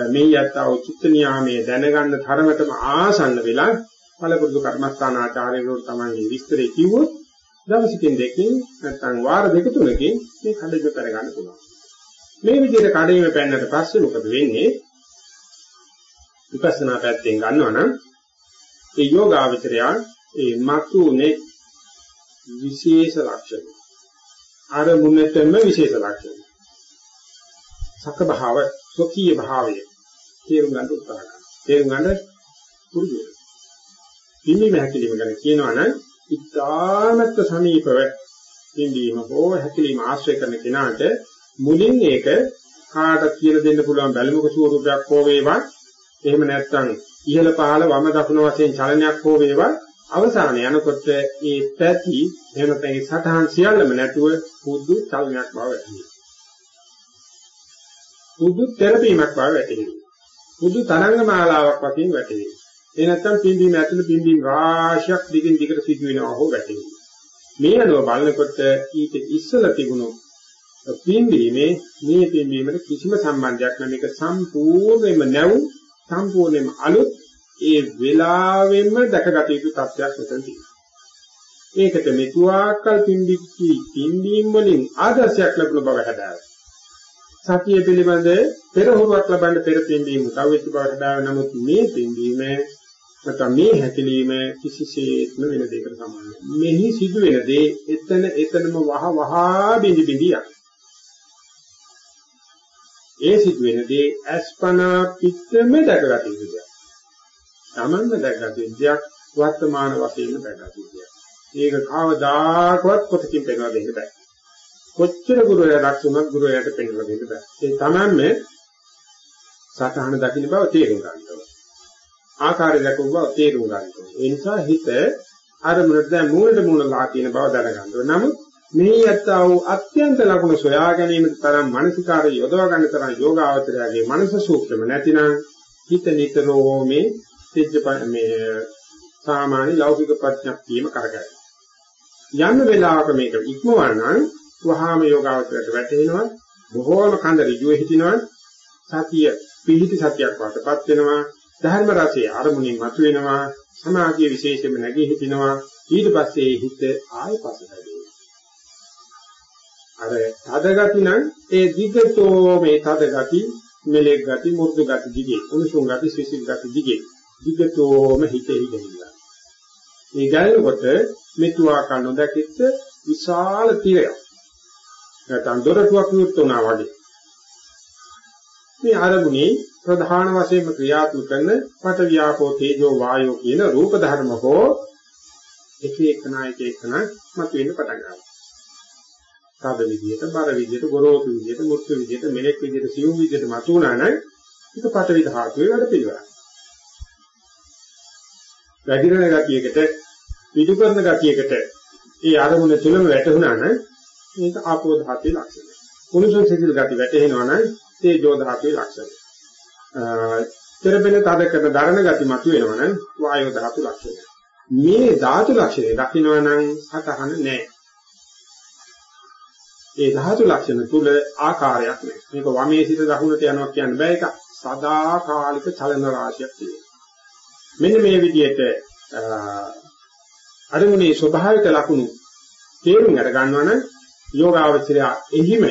Speaker 1: මේ යත්තව චිත්ත නියාමයේ දැනගන්න තරමටම ආසන්න වෙලා පළපුරුදු කර්මස්ථාන ආචාර්යවරු තමයි විස්තරේ කිව්වොත් දවසකින් දෙකකින් නැත්නම් වාර දෙක තුනකින් මේ කඩේක කරගන්න පුළුවන්. මේ විදිහට කඩේම පැන්නට පස්සේ මොකද වෙන්නේ? විපස්සනා පැත්තෙන් ගන්නවනම් ඒ යෝගාවචරය ඒ මතුනේ විශේෂ ලක්ෂණ. අර මුන්නතම විශේෂ ලක්ෂණ. සක භාව, සොකීය භාවය තේරුම් ගන්න උත්සාහ කරනවා. තේරුම් ගන්න පුරුදු වෙනවා. පිම්බීම හැකිලිම ගැන කියනවා නම් ඉතාමත් සමීපව පිම්බීම හෝ හැකිලිම ආශ්‍රය කරන කෙනාට මුලින් ඒක කාට කියලා දෙන්න පුළුවන් බැලුමක ස්වරූපයක් හෝ වේවා එහෙම නැත්නම් ඉහළ පහළ වම දකුණ වශයෙන් චලනයක් හෝ වේවා අවසාන යනකොට ඒ පැති එහෙම නැත්නම් සටහන් සියල්ලම නැතුව පුදු චලනයක් බව ඇතිවෙනවා. පුදු තෙරපීමක් බව වැටහෙනවා. පුදු තරංග මාලාවක් වශයෙන් වැටහෙනවා. ඒ නැත්තම් පිම්බීම ඇතුළේ පිම්බීම රාශියක් දිගින් දිගට සිදු වෙනවා හෝ වැටෙනවා. මේ අනුව බලනකොට ඊට ඉස්සල තිබුණු පිම්බීමේ මේ පිම්බීමට කිසිම සම්බන්ධයක් නැහැ. මේක සම්පූර්ණයෙන්ම නැව් සම්පූර්ණයෙන්ම අලුත් ඒ වෙලාවෙම දැකගත යුතු තත්ත්වයක් මෙතන තියෙනවා. ඒකට මෙතුආකල් පිම්බිච්චි පිම්බීම් වලින් ආදර්ශයක් ලැබුණ බව හදාගන්න. සතිය පිළිබඳ පෙරහුරුවක් ලබන්න පෙර පිම්බීම උදව්වෙච්ච බව හදාගන්න. නමුත් මේ පිම්බීම නැත්නම් මේ හැකිලිම කිසිසේත්ම වෙන දෙයකට සමාන නැහැ. මෙහි සිදුවෙන දේ එතන එතනම වහ වහා බිඳි බිඳි යන. ඒ සිදුවෙන දේ අස්පනා පිටම දැකගත යුතු දෙයක්. තමන්ම දැකගත යුතු දෙයක් වර්තමාන වශයෙන් දැකගත යුතු දෙයක්. ඒක කවදාකවත් පොතකින් පෙන්වා දෙන්න බෑ. කොච්චර ගුරුවරයා දක්ෂුණත් ගුරුවරයාට පෙන්වලා දෙන්න බෑ. ඒ තමන්ම සතහන දකින්න බව තේරුම් ගන්න ඕනේ. ආකාරය දැකුව බව තේරුම් ගන්න ඕනේ. ඒ නිසා හිත අරමුණට දැන් මූලට මූල ලා තියෙන බව දැනගන්න ඕනේ. නමුත් මේ යත්තා වූ අත්‍යන්ත ලකුණු සොයා ගැනීමට තරම් මානසිකාරය යොදවා ගන්න තරම් යෝගාවචරයගේ මනස සූක්ෂම නැතිනම් හිත නිතරම මේ සිද්ධ මේ සාමාන්‍ය ලෞකික ප්‍රඥප්තියම කරගන්නවා. යම් වෙලාවක මේක ඉක්මවන්න වහාම යෝගාවචරයට වැටෙනවා බොහෝම කඳ ඍජුව හිටිනවා සතිය පිහිටි සතියක් වටපත් වෙනවා ධර්ම රසයේ අරමුණින් මතුවෙනවා සමාධිය විශේෂයෙන්ම නැගී හිටිනවා ඊට පස්සේ හිත ආයෙ පස්සට අර තද ගති නම් ඒ දිගටෝ මේ තද ගති මෙලෙක් ගති මුර්ධ ගති දිගේ උණුසුම් ගති සිසිල් ගති දිගේ දිගටෝම හිතේ හිටිනවා මේ ගැලනකොට මෙතුආ කන දැකිට විශාල තිරයක්. නැත්නම් දොරටුවක් විවෘත වුණා වගේ. මේ අරමුණේ ප්‍රධාන වශයෙන්ම ක්‍රියාත්මක කරන පට වියාපෝ තේජෝ වායෝ කියන රූප ධර්ම හෝ එක එක නායක එකන මත වෙන්න පටන් ගන්නවා. තද විදියට, බර විදියට, ගොරෝසු විදියට, මුත්තු විදියට, මෙලෙක් විදියට, සියුම් විදියට මතුණා නම් ඒක පටවි ධාතුවේ වැඩ පිළිවෙලක්. වැඩිරණ ගතියකට, පිටු කරන ගතියකට ඒ අරමුණ තුලම වැටුණා නම් මේක ආපෝ ධාතුවේ ලක්ෂණය. කුණුසුන් සිසිල් ගති වැටෙනවා නම් තේජෝ ධාතුවේ ලක්ෂණය. තෙරබෙන තද කරන දරණ ගති මතුවෙනවා නම් වායෝ ධාතු ලක්ෂණය. මේ ධාතු ලක්ෂණය දකින්නවා නම් සතහන නැහැ. ඒ ධාතු ලක්ෂණ තුල ආකාරයක් නැහැ. මේක වමේ සිට දකුණට යනවා කියන්න බෑ ඒක සදාකාලික චලන රාශියක් තියෙනවා. මෙන්න මේ විදිහට අරමුණේ ස්වභාවික ලක්ෂණ තේරුම් අර ගන්නවා නම් යෝගාවචරය එහිම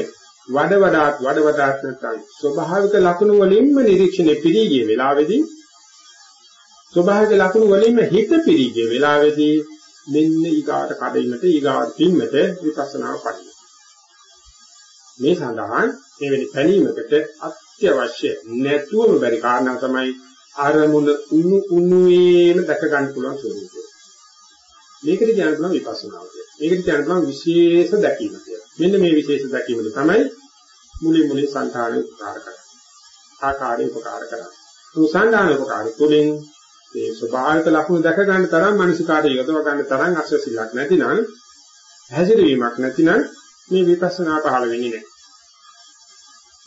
Speaker 1: වඩ වඩාත් වඩ වඩාත් නැත්නම් ස්වභාවික ලක්ෂණ වලින්ම නිරීක්ෂණය පිළි ගිය වෙලාවේදී ස්වභාවික ලක්ෂණ වලින්ම හිත පිළි ගිය වෙලාවේදී මෙන්න ඊගාට කඩින්නට ඊගාට පින්මට විපස්සනාව පරිදි මේ සඳහන් එවැනි පැනීමකට අත්‍යවශ්‍ය නැතුවම බැරි කාරණා තමයි අරමුණ උණු උණුවේම දැක ගන්න පුළුවන් ස්වරූපය. මේකට කියන්න පුළුවන් විපස්සනාව කියලා. මේකට කියන්න පුළුවන් විශේෂ දැකීම කියලා. මෙන්න මේ විශේෂ දැකීමද තමයි මුලින් මුලින් සංඛාරය උපකාර කරන්නේ. ආකාරය උපකාර කරන්නේ. සුසංඥාන උපකාර තුළින් මේ ස්වභාවික ලක්ෂණ දැක ගන්න තරම් මානසිකාරය යොදව ගන්න තරම් අස්වැසිල්ලක් නැතිනම් හැසිරීමක් නැතිනම් මේ විපස්සනා පහළ වෙන්නේ නැහැ.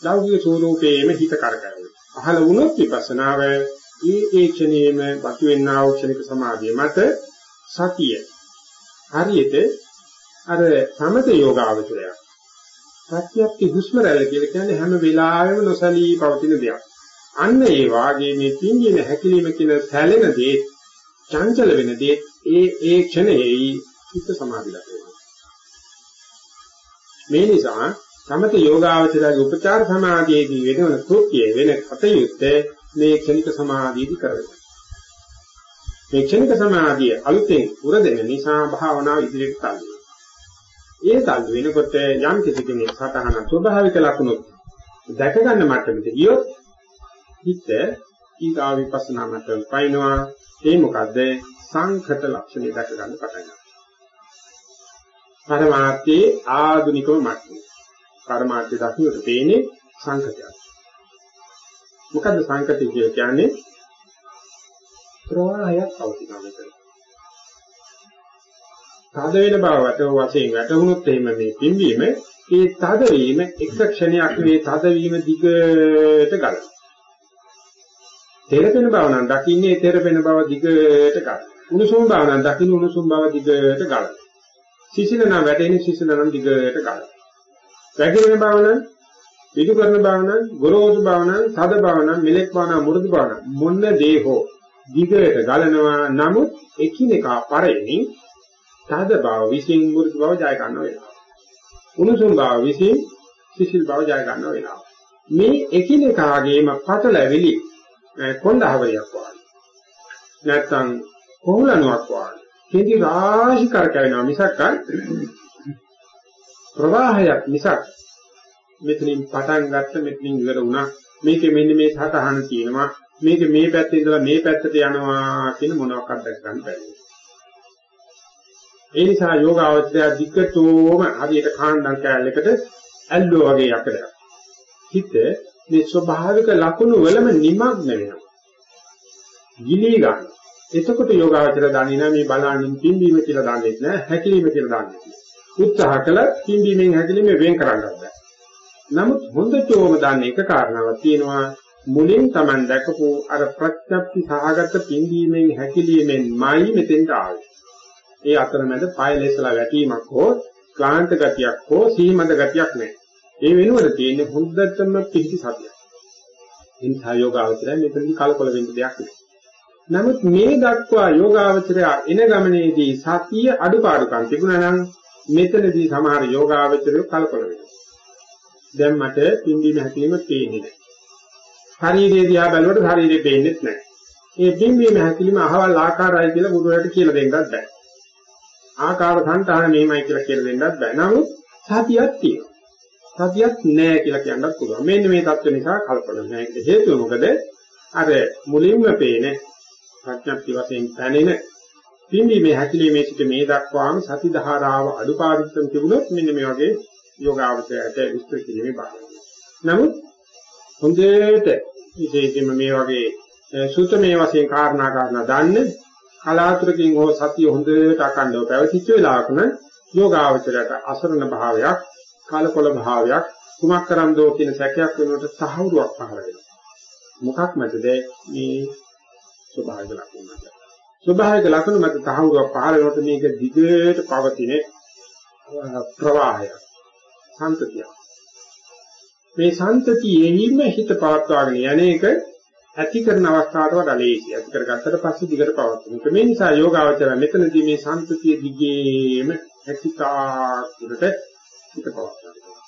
Speaker 1: ලෞකික ස්වરૂපයේම හිත කරකැවෙනවා. අහල වුණොත් විපස්සනාව ඒ ඒ ක්ෂණයේම වතුවෙනා වූ ක්ෂණික සමාධිය මත සතිය හරියට අර සමත යෝගාවචරය සත්‍යප්ති හුස්ම රැල්ල කියලා කියන්නේ හැම වෙලාවෙම නොසලී පවතින දෙයක්. අන්න ඒ වාගේ මේ පින්ජින හැකිලිම කියන සැලෙන දේ චංචල වෙන දේ ඒ ඒ ක්ෂණයෙහි හිත සමාධිගත වෙනවා. මේ නිසා සමත යෝගාවචරයේ උපචාර සමාධියේදී වෙනවන කෘත්‍යය වෙන කටයුත්ත මේ ක්ෂණික සමාධියදී කරගන්න. මේ ක්ෂණික සමාධිය අලුතෙන් උරදෙන නිසා භාවනාව ඉදිරියට තල්ලුවා. ඒ තල්ලු වෙනකොට යම් කිසි කෙනෙක් සතහන ස්වභාවික ලක්ෂණ දැක ගන්න මට්ටමට ගියොත් හිත ඊගා විපස්සනා මට්ටමට පයින්නවා. ඒ මොකද සංඛත ලක්ෂණ දැක ගන්න පටන් ගන්නවා. පරමාර්ථයේ ආධුනිකව මට්ටම. පරමාර්ථය දකින්නට පේන්නේ සංකතයක්. මොකද්ද සංකතය කියන්නේ? ප්‍රවාහයක් පවතිනවා මෙතන. තද වෙන බවට වශයෙන් වැටුණොත් එහෙම මේ පිම්බීම ඒ තද වීම එක ක්ෂණයක් මේ තද වීම දිගට ගලනවා. තෙරපෙන බව නම් දකින්නේ තෙරපෙන බව දිගට ගලනවා. උණුසුම් බව නම් දකින්න උණුසුම් බව දිගට ගලනවා. සිසිල නම් වැටෙන්නේ සිසිල නම් දිගට ගලනවා. වැగిරෙන බව නම් පිටු කරන බව නම් ගොරෝසු බව නම් තද බව නම් මෙලෙක් බව නම් මුරුදු බව නම් මොන්න දේ හෝ දිගට ගලනවා නමුත් එකිනෙකා පරෙමින් තද බව විසින් මුරුදු බව ජය ගන්න වෙනවා. උණුසුම් බව විසින් සිසිල් බව ජය ගන්න වෙනවා. මේ එකිනෙකාගේම පටලැවිලි කොණ්ඩාවලියක් වගේ. නැත්තම් කොහොලනුවක් වගේ. කෙටි රාශි කරකැවෙනවා මිසක් ප්‍රවාහයක් මිසක් මෙතනින් පටන් ගත්ත මෙතනින් ඉවර වුණා මේකේ මෙන්න මේ සතහන තියෙනවා මේක මේ පැත්තේ ඉඳලා මේ පැත්තට යනවා කියන මොනවාක්වත් දැක ගන්න බැහැ. ඒ නිසා යෝගාවචරය දික්කතෝම හරියට කාණ්ඩම් කැලලකට ඇල්ලුවා වගේ යකඩයක්. හිත මේ ස්වභාවික ලක්ෂණ වලම නිමග්න වෙනවා. ගිලී ගන්න. එතකොට යෝගාවචරය දන්නේ නැහැ මේ බලන්නේ පිම්බීම කියලා දන්නේ නැහැ, හැකිලිම කියලා දන්නේ නැහැ. උත්සාහ කළා පිම්බීමෙන් හැකිලිමෙන් වෙන් කරන්නත් බෑ. නමුත් හොඳටම දන්න එක කාරණාවක් තියෙනවා මුලින් Taman දැකපු අර ප්‍රත්‍යක්ෂ සහගත පින්දීමෙන් හැකිලීමෙන්මයි මෙතෙන්ට ආවේ. ඒ අතරමැද පය ලෙසලා වැටීමක් හෝ ක්ලාන්ත ගතියක් හෝ සීමද ගතියක් නැහැ. ඒ වෙනුවට තියෙන්නේ හොඳටම පිහිටි සතියක්. එනිසා යෝගාවචරය මෙතනදි කලකොල වෙන්න දෙයක් නැහැ. නමුත් මේ දක්වා යෝගාවචරය එන ගමනේදී සතිය අඩුපාඩුකම් තිබුණා නම් මෙතනදී සමහර යෝගාවචරය කලකොල වෙනවා. දැන් මට පිම්බීම හැකීම පේන්නේ නැහැ. ශරීරය දිහා බලනකොට ශරීරය පේන්නේ නැහැ. මේ පිම්බීම හැකීම අහවල් ආකාරයි කියලා බුදුරට කියලා දෙන්නත් බෑ. ආකාර සංතාන මෙහෙමයි කියලා කියලා දෙන්නත් බෑ. නමුත් සතියක් තියෙනවා. සතියක් නැහැ කියලා කියන්නත් පුළුවන්. මෙන්න මේ தත්ත්ව නිසා කල්පනා නැහැ. ඒක හේතුව මොකද? අර මුලින්ම පේන ප්‍රඥප්ති වශයෙන් පැනෙන පිම්බීමේ හැකිලිමේ සිට මේ දක්වාම සති ධාරාව අඩුපාඩුකම් තිබුණොත් මෙන්න මේ වගේ යෝගාවචරයට විස්තර කිරීමේ බාරයි. නමුත් හොඳට විශේෂයෙන්ම මේ වගේ සූත්‍රමය වශයෙන් කාරණා කාරණා දන්න කලාතුරකින් හෝ සතිය හොඳට අකණ්ඩව පැවතිච්ච වෙලාවක නම් යෝගාවචරයට අසරණ භාවයක්, කලකොල භාවයක්, කුමක් කරන්දෝ කියන සැකයක් වෙනකොට සහවුරුවක් පහළ වෙනවා. මොකක් මැදද මේ ස්වභාවික ලක්ෂණ මත. ස්වභාවික ලක්ෂණ මත තහවුරුවක් පහළ වෙනකොට මේක දිගට පවතින ප්‍රවාහය. සම්පතිය. මේ සම්තතියෙහිම හිත පවත්වාගෙන යන්නේක ඇති කරන අවස්ථාවට වඩා ලේසි. ඇති කරගත්තට පස්සේ දිගට පවත්වන. මේ නිසා යෝගාවචර මෙතනදී මේ සම්තතිය දිගේම හැකිතාකුරට හිත පවත්වනවා.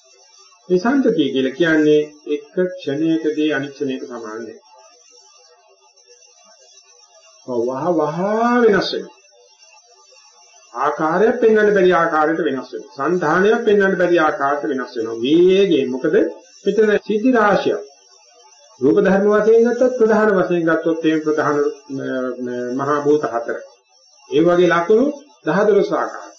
Speaker 1: මේ සම්තතිය කියලා කියන්නේ එක ක්ෂණයකදී අනිත් ක්ෂණයක සමාන නැහැ. වහ වහ වෙනස් වෙනවා. ආකාරයක් පෙන්වන්න බැරි ආකාරයකට වෙනස් වෙනවා. සංධානයක් පෙන්වන්න බැරි ආකාරයකට වෙනස් වෙනවා. වේගයෙන් මොකද මෙතන සිද්ධි රාශියක්. රූප ධර්ම වශයෙන් ගත්තොත් ප්‍රධාන වශයෙන් ගත්තොත් මේ ප්‍රධාන මහා භූත හතර. ඒ වගේ ලක්ෂණ 10 ආකාර.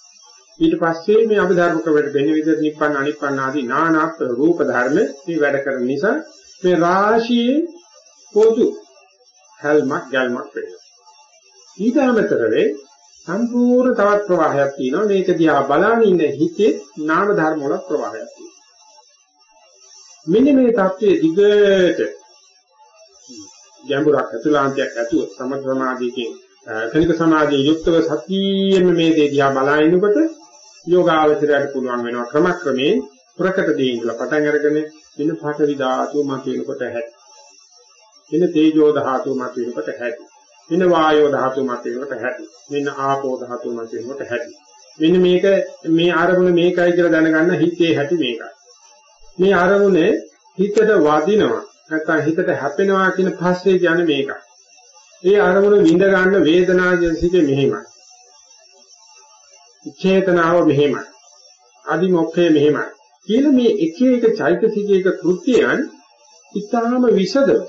Speaker 1: ඊට පස්සේ මේ අභිධර්ම ක්‍රමයට වෙන විදිහට නිප්පන්න අනිප්පන්න ආදී නානා රූප ධර්ම මේ වැඩ කරන නිසා මේ රාශියේ පොදු හැල්මක් ගැල්මක් වෙනවා. ඊට අමතරව සම්පූර්ණ තවත් ප්‍රවාහයක් තියෙනවා. මේක දිහා බලන ඉන්න හිතේ නාම ධර්ම වල ප්‍රවාහයක් තියෙනවා. මෙන්න මේ தත්ත්වයේ දිගට ගැඹුරක් අතුලාන්තයක් ඇතුව සමථ සමාධියකින් කනික සමාධියේ යුක්තව සතියෙම මේ දේ දිහා බලනකොට යෝගාවචරයට පුළුවන් වෙනවා ක්‍රමක්‍රමයෙන් ප්‍රකට දේ ඉඳලා පටන් අරගෙන වෙන පාඨවි ධාතුව මත වෙනකොට හැටි. වෙන තේජෝ ධාතුව මත වෙනකොට හැටි. මෙන්න වායෝ ධාතු මත වෙනකොට හැටි. මෙන්න ආපෝ ධාතු මත වෙනකොට හැටි. මෙන්න මේක මේ ආරමුණ මේකයි කියලා දැනගන්න හිතේ හැටි මේකයි. මේ ආරමුණේ හිතට වදිනවා නැත්නම් හිතට හැපෙනවා කියන පස්සේ කියන්නේ මේකයි. ඒ ආරමුණ විඳ ගන්න වේදනාවසිකේ මෙහෙමයි. චේතනාව මෙහෙමයි. අදිමොක්ඛය මෙහෙමයි. කියලා මේ එක එක චෛතසිකයක කෘත්‍යයන් ඉතාම විසදව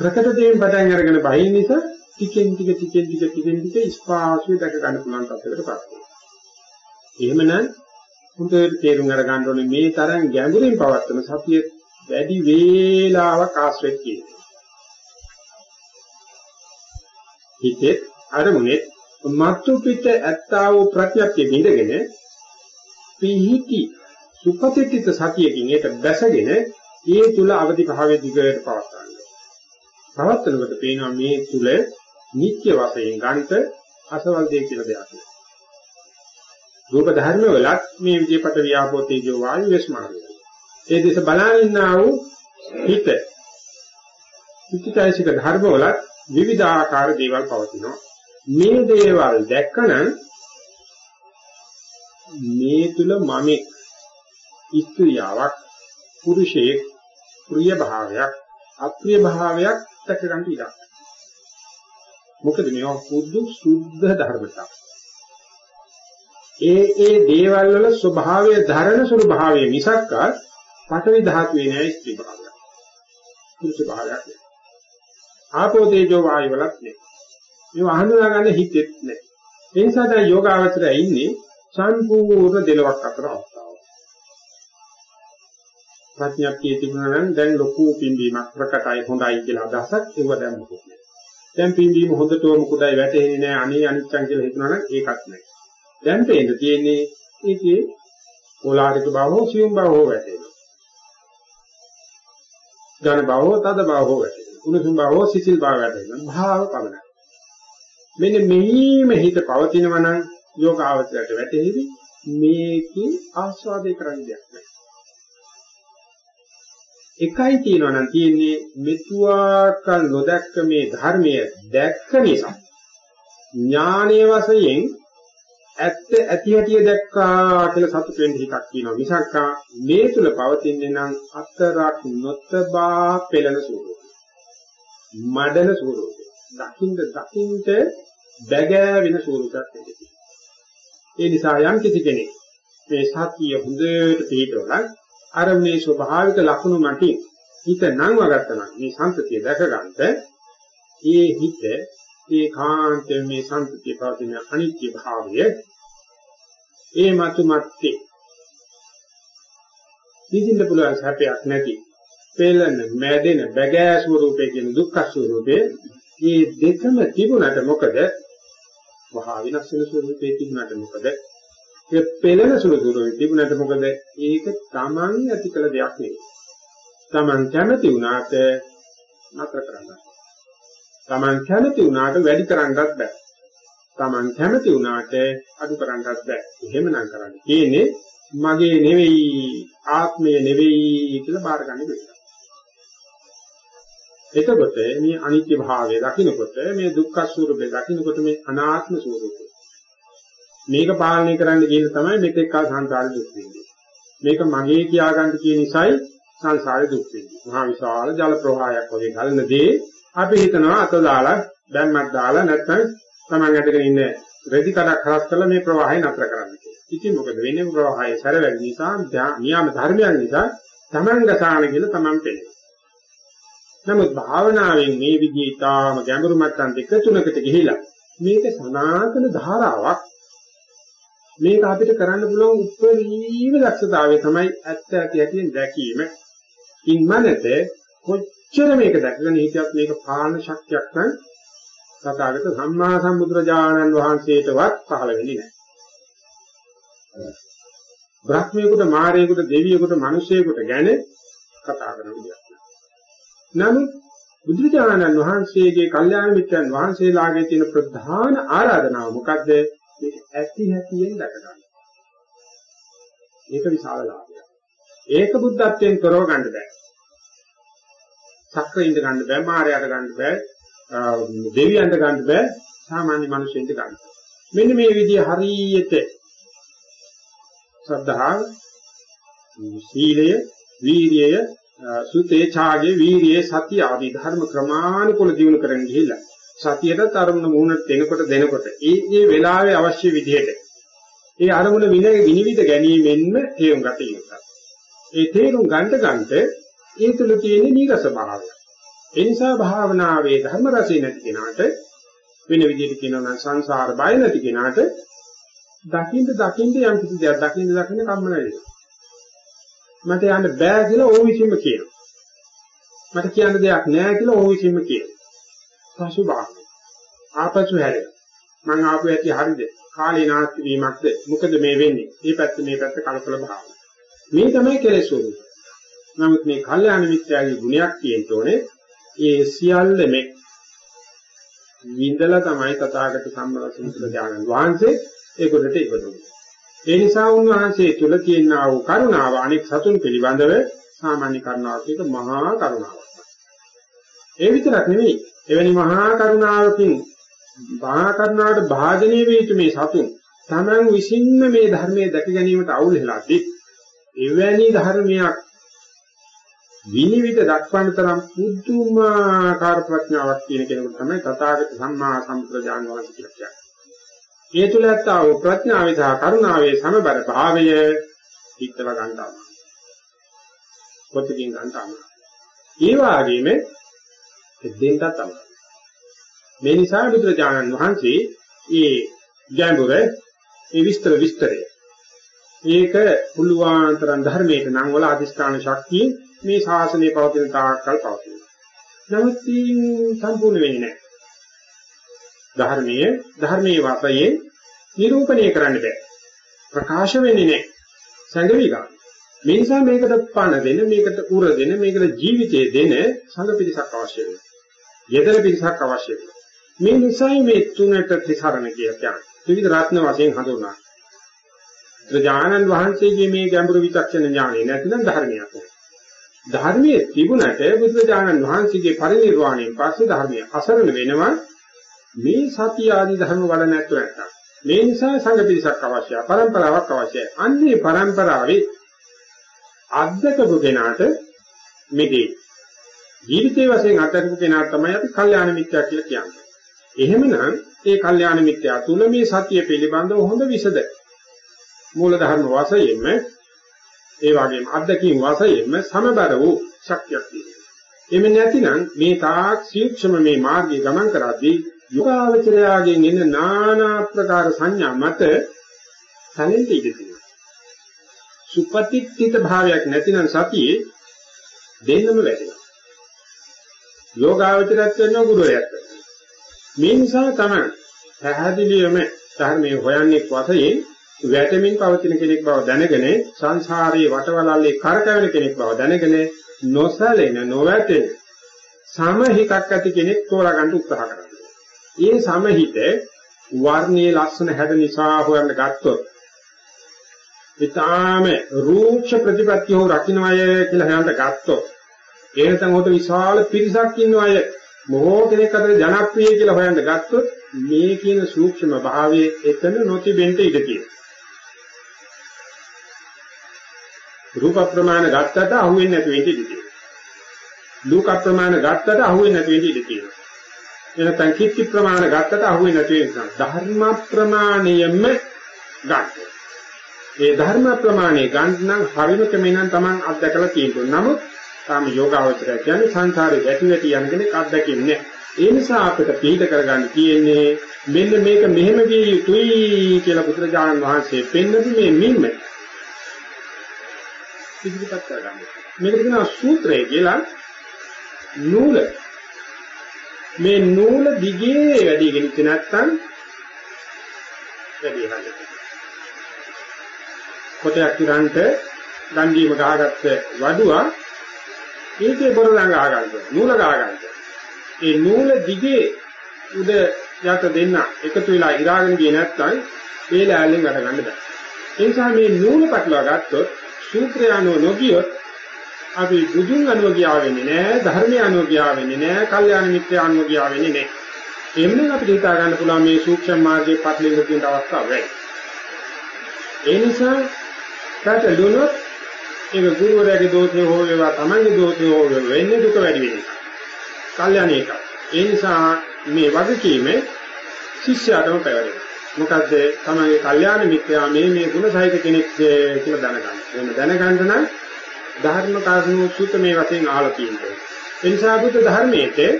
Speaker 1: ප්‍රකට දේෙන් පටන් අරගෙන බහින් නිසා ටිකෙන් ටික ටිකෙන් ටික ටිකෙන් ටික ස්පාසුවේ දැක ගන්න පුළුවන් තත්ත්වයකට පත් වෙනවා. එහෙමනම් හොඳට තේරුම් අරගන්න ඕනේ මේ තරම් ගැඹුරින් පවත්වන සතිය වැඩි වේලාවක් ආශ්‍රය කියන්නේ. හිතේ අරමුණේ මත්තු පිට ඇත්තා වූ ප්‍රත්‍යක්ෂ බිඳගෙන පිහිටි සුපතිත්‍ිත සතියකින් ඒක දැසගෙන ඒ තුල අවදි භාවයේ දිගට පවත්වා පවත්නකොට පේනවා මේ තුල නිත්‍ය වශයෙන් ගන්ත අසවල් දෙය කියලා දෙයක් නෑ. රූප ධර්ම වලත් මේ විදිහපත ව්‍යාපෝ තේජෝ වායු වෙස්මාන. ඒ දෙස බලනින්නා වූ හිත. චිත්තයිසික ධර්ම වලත් විවිධාකාර දේවල් පවතිනවා. මේ දේවල් දැක්කනම් මේ තුල මමෙක් ස්ත්‍රියාවක් පුරුෂයෙක් ප්‍රිය භාවයක් අප්‍රිය භාවයක් දැක ගන්න ඉඩක්. මොකද මේවා පුදු සුද්ධ ධර්මතා. ඒ ඒ දේවල් වල ස්වභාවය ධරණ ස්වභාවය මිසක්ක පඨවි ධාතුවේ නෑ ස්ත්‍රී භාවය. පුරුෂ භාවයක් නෑ. ආපෝ තේජෝ වායු වලත් නෑ. මේවා හඳුනා ගන්න හිතෙත් නෑ. ඒ නිසා දැන් යෝගාවචරය ඉන්නේ සම්පූර්ණ දෙලොවක් අතර අවස්ථාව. ප්‍රඥාප්තිය තිබුණා නම් දැන් ලොකු පිම්බීමක් ප්‍රකටයි හොඳයි කියලා අදහසක් ඒව දැන් මොකද? දැන් පිම්බීම හොඳටම කුඩයි වැටෙන්නේ නැහැ අනේ අනිච්චං කියලා හිතනවා නම් ඒකත් නැහැ දැන් පේන්න තියෙන්නේ ඒකේ පොලාරික බව හෝ සියුම් බව හෝ වැටෙනවා. ඝන බව හෝ තද බව හෝ වැටෙනවා. උණුසුම් බව හෝ සිසිල් බව වැටෙනවා. භාව පමණයි. මෙන්න මෙහිම හිත පවතිනවා නම් යෝග අවස්ථයට වැටෙහිවි මේකේ ආස්වාදේ කරන්න දෙයක් නැහැ එකයි තියෙනවා නම් තියෙන්නේ මෙතුආකල් නොදැක්ක මේ ධර්මය දැක්ක නිසා. ඥානීය වශයෙන් ඇත්ත ඇති හැටි දැක්කා කියලා සතුට වෙන්න හිතක් තියෙනවා. මිසක් මේ තුල පවතින්නේ නම් අතරක් නොතබා පෙළෙන ස්වරූපය. මඩන ස්වරූපය. දකින්න දකින්ට බැගෑවෙන ස්වරූපයක් තියෙනවා ඒ නිසා යම් කිසි කෙනෙක් මේ සතිය හොඳට පිළිතොලක් අර මේ ස්වභාවික ලක්ෂණ මතින් හිත නංවගත්තා නම් මේ සංතතිය දැක ගන්නට ඒ හිත ඒ කාන්තේ මේ සංතතිය පවතින අනිත්‍ය භාවය ඒ මතු මැත්තේ විඳින්න පුළුවන් සැපයක් නැති පෙළෙන මැදෙන බගෑ ස්වරූපේ කියන දුක්ඛ ස්වරූපේ මේ දෙකම තිබුණට මොකද? වහා විනාශ වෙන ස්වරූපේ තිබුණට මොකද? ඒ පෙළෙන ස්වරූපේ තිබුණට මොකද? ඒක Taman ඇති කළ දෙයක් නෙවෙයි. Taman කැමති වුණාට නතර කරන්න. Taman කැමති වුණාට වැඩි කරන්නත් බෑ. Taman කැමති වුණාට අඩු කරන්නත් බෑ. එහෙමනම් කරන්න. තියෙන්නේ මගේ නෙවෙයි ආත්මය නෙවෙයි කියලා බාර ගන්න බෑ. එතකොට මේ අනිත්‍ය භාවය දකින්නකොට මේ දුක්ඛ ස්වરૂපය දකින්නකොට මේ අනාත්ම ස්වરૂපය මේක පාලනය කරන්න කියන තමයි මෙතෙක් කල සංසාරේ දුක් විඳින්නේ. මේක මගේ කියාගන්න කියන නිසායි සංසාරේ දුක් විඳින්නේ. මහා විශාල ජල ප්‍රවාහයක් වගේ ගලනදී අපි හිතනවා අත දාලා දැම්මක් දාලා නැත්නම් Taman ඇදගෙන ඉන්න රෙදි කඩක් හරස් කරලා මේ ප්‍රවාහය නතර කරන්න කියලා. ඉතින් මොකද වෙන්නේ ප්‍රවාහය සැර වැඩි නිසා නියම ධර්මයන් නිසා Taman ගසාන කියලා Taman පෙළේ. නමුත් භාවනාවෙන් මේ විදිහේ තාම ගැඹුරු මට්ටම් දෙක තුනකට ගිහිලා මේක සනාතන ධාරාවක් මේක අපිට කරන්න පුළුවන් උපරිම දක්ෂතාවය තමයි ඇත්ත ඇති ඇතින් දැකීම. ඉන්මනත කොච්චර මේක දැකගෙන හිටියත් මේක පාලන ශක්තියක් නම් සතාගත සම්මා සම්බුදුරජාණන් වහන්සේටවත් පහළ වෙන්නේ නැහැ. බ්‍රහ්මයෙකුට, මාරයෙකුට, දෙවියෙකුට, මිනිසෙකුට ගැන කතා කරන විදියක්. නමුත් බුදුරජාණන් වහන්සේගේ කල්යාණ මිත්‍රයන් වහන්සේලාගේ තියෙන ප්‍රධාන ආරාධනාව මොකද්ද? මේක ඇති හැටියෙන් දැක ගන්න. ඒක විශාල ලාභයක්. ඒක බුද්ධත්වයෙන් කරව ගන්න බෑ. සක්‍ර ඉඳ ගන්න බෑ, මායයට ගන්න බෑ, දෙවියන්ට ගන්න බෑ, සාමාන්‍ය මිනිස්සුන්ට ගන්න. මෙන්න මේ විදිහ හරියට ශ්‍රද්ධාව, සීලය, වීර්යය සුතේ ඡාගේ වීරියේ සතිය ආදී ධර්ම ක්‍රමානුකූල දිනු කරගෙන ගිහිල්ලා සතියට අරමුණ මූණට දෙනකොට දෙනකොට ඒ ඒ වෙලාවේ අවශ්‍ය විදිහට ඒ අරමුණ විනිවිද ගැනීමෙන්ම තේරුම් ගත යුතුයි. ඒ තේරුම් ගන්නට ගන්නට ඒ තුල තියෙන නීරස භාවය. ඒ නිසා භාවනාවේ ධර්ම රසය නැති කෙනාට වෙන විදිහට කියනවා නම් සංසාර බය නැති කෙනාට දකින්න දකින්න යම් කිසි දෙයක් දකින්න දකින්න කම්මන වෙනවා. මට යන්න බෑ කියලා ඕ විසින්ම කියනවා. මට කියන්න දෙයක් නෑ කියලා ඕ විසින්ම කියනවා. පසුබාහන. ආපසු හැරෙන. මං ආපු ඇති හරිද? කාලේ නාස්ති වීමක්ද? මොකද මේ වෙන්නේ? මේ පැත්ත මේ පැත්ත කලකල භාවන. මේ තමයි කෙලෙස් වුනේ. නමුත් මේ කල්යාණ මිත්‍යාගේ ගුණයක් තියෙන්න ඕනේ. ඒ සියල්ල මේ විඳලා තමයි තථාගත සම්මත ඥාන වහන්සේ ඒකට ඉවදුනේ. ඒ නිසා උන්වහන්සේ තුල තියෙනා වූ කරුණාව අනෙක් සතුන් පිළිබඳව සාමාන්‍ය කරුණාවක් එක මහා කරුණාවක්. ඒ විතරක් නෙවෙයි එවැනි මහා කරුණාවකින් මහා කරුණාවට භාජනය වේ යුතු මේ සතුන් තමන් විසින්ම මේ ධර්මයේ දැක ගැනීමට අවුල් වෙලාදී එවැනි ධර්මයක් විනිවිද දක්වන්න තරම් පුදුමාකාර ප්‍රඥාවක් තියෙන කෙනෙකුට තමයි තථාගත සම්මා සම්බුද්ධ වහන්සේ කියලා කියන්නේ. ඒ තුල ඇත්තා වූ ප්‍රඥාවේ සහ කරුණාවේ සමබර භාවය හිතව ගන්නවා. පොතකින් ගන්නවා. ඒ වගේම දෙන්නත් තමයි. මේ නිසා බුදුරජාණන් වහන්සේ මේ ගැඹුර මේ විස්තර විස්තරය මේක පුළුවන්තරම් ධර්මයක නම් වල අධිෂ්ඨාන ශක්තිය මේ ශාසනය පවතින තාක්කල් පවතින. නමුත් සම්පූර්ණ වෙන්නේ නැහැ. ධර්මයේ ධර්මයේ වාසයේ නිරූපණය කරන්න බෑ. ප්‍රකාශ වෙන්නේ නැහැ. සංගවි ගන්න. මේ නිසා මේකට පණ දෙන, මේකට උර දෙන, මේකට ජීවිතය දෙන සංඝ පිරිසක් අවශ්‍ය වෙනවා. යෙදෙන පිරිසක් අවශ්‍ය වෙනවා. මේ නිසායි මේ තුනට තිසරණ කියලා කියන්නේ. ත්‍රිවිධ රත්න වශයෙන් හඳුන්වනවා. ත්‍රිජානන් වහන්සේගේ මේ ගැඹුරු විචක්ෂණ ඥානෙ නැතිනම් ධර්මයක් නෑ. ධර්මයේ තිබුණට බුදුරජාණන් වහන්සේගේ පරිනිර්වාණයෙන් පස්සේ ධර්මයේ අසරණ වෙනවා මේ සතිය ආදී ධර්ම වල නැතු නැත්තම් මේ නිසා සංඝ පිරිසක් අවශ්‍යයි පරම්පරාවක් අවශ්‍යයි අන්නේ පරම්පරාවේ අද්දකපු කෙනාට මේකේ ජීවිතයේ වශයෙන් අත්දකපු කෙනා තමයි අපි කල්යාණ මිත්‍යා කියලා කියන්නේ. එහෙමනම් ඒ කල්යාණ මිත්‍යා තුල මේ සතිය පිළිබඳව හොඳ විසද මූල ධර්ම වශයෙන්ම ඒ වගේම අද්දකීම් වශයෙන්ම සමබර වූ ශක්තියක් තියෙනවා. එමෙ නැතිනම් මේ තාක් සූක්ෂම මේ මාර්ගයේ ගමන් කරද්දී යෝගාවචරයාගෙන් එන নানা ආකාර සංඥා මත සැලෙන්න ඉඩ තියෙනවා. සුපතිත්ථිත භාවයක් නැතිනම් සතියේ දෙන්නම වැටෙනවා. යෝගාවචරයක් වෙනවා ගුරුවරයෙක් වෙනවා. මේ නිසා තමයි පැහැදිලිවම ධර්මයේ හොයන්නේ වශයෙන් වැටමින් පවතින කෙනෙක් බව දැනගෙන සංසාරයේ වටවලල්ලේ කරකැවෙන කෙනෙක් බව දැනගෙන නොසැලෙන නොවැටෙන සමහිතක් ඇති කෙනෙක් තෝරා ගන්න උත්සාහ කරනවා. ඒ සමහිත වර්ණයේ ලස්සන හැඩ නිසා හොයන්න ගත්තොත් ඊටාම රූක්ෂ ප්‍රතිපත්තිය හෝ රකින්නය කියලා හොයන්න ගත්තොත් ඒ නැත්නම් උට විශාල පිරිසක් ඉන්න අය බොහෝ කෙනෙක් අතර ජනප්‍රිය කියලා හොයන්න ගත්තොත් මේ කියන සූක්ෂම භාවයේ එතන නොතිබෙන්න ඉඩ තියෙනවා. රූප ප්‍රමාණ ගත්තට අහුවෙන්නේ නැතුව ඉඳී තියෙනවා. ලෝක ප්‍රමාණ ගත්තට අහුවෙන්නේ නැතුව ඉඳී තියෙනවා. එනතන් කිච්චි ප්‍රමාණ ගත්තට අහුවෙන්නේ නැතුව ඉන්නවා. ධර්ම ප්‍රමාණයෙන්ම ගන්න. ඒ ධර්ම ප්‍රමාණය ගන්න නම් හරිම ක්‍රමෙන් Taman අත්දකලා තියෙනවා. නමුත් තාම යෝගාවචරය කියන්නේ සංසාරේ වැටි වැටි යන කෙනෙක් අත්දකින්නේ ඒ නිසා අපිට පිළිද කරගන්න තියෙන්නේ මෙන්න මේක මෙහෙම විය යුතුයි කියලා බුදුරජාණන් වහන්සේ පෙන්නපු මේ මින්ම ඉදිරිපත් කරගන්න. මේක කියනවා සූත්‍රය කියලා නූල. මේ නූල දිගේ වැඩි ගෙනිච්ච නැත්තම් වැඩි හරියට. කොටයක් ඉරන්ට දණ්ඩීම ගහගත්ත වඩුවා ඒකේ බොර ළඟ ආගන්න නූල ගාගන්න. ඒ නූල දිගේ උද යට දෙන්න එකතු වෙලා ඉරාගෙන ගියේ නැත්නම් ඒ ලෑල්ලෙන් වැඩ ගන්න බෑ. ඒ නිසා මේ නූල පටලවා ගත්තොත් සූත්‍රය අනුව නොගියොත් අපි බුදුන් අනුව ගියා වෙන්නේ නෑ ධර්මය අනුව ගියා වෙන්නේ නෑ කල්යාණ මිත්‍ය අනුව ගියා වෙන්නේ නෑ. එම්නේ අපිට හිතා ගන්න පුළුවන් මේ සූක්ෂම මාර්ගයේ පටලෙන්න තියෙන අවස්ථාව වෙයි. ඒ නිසා පැටලුණොත් ඒක ගුරුවරයාගේ දෝෂය හෝ වේවා තමන්ගේ දෝෂය හෝ වේවා වෙන්නේ දුක වැඩි වෙන නිසා. කල්යන එක. ඒ නිසා මේ වගකීම ශිෂ්‍යයාටම පැවරෙනවා. මොකද තමන්ගේ කල්යාණ මිත්‍යා මේ මේ ගුණ සහිත කෙනෙක් කියලා දැනගන්න. එහෙම දැනගන්න නම් ධර්ම කාරණු සූත මේ වශයෙන් අහලා තියෙනවා. ඒ නිසා බුද්ධ ධර්මයේදී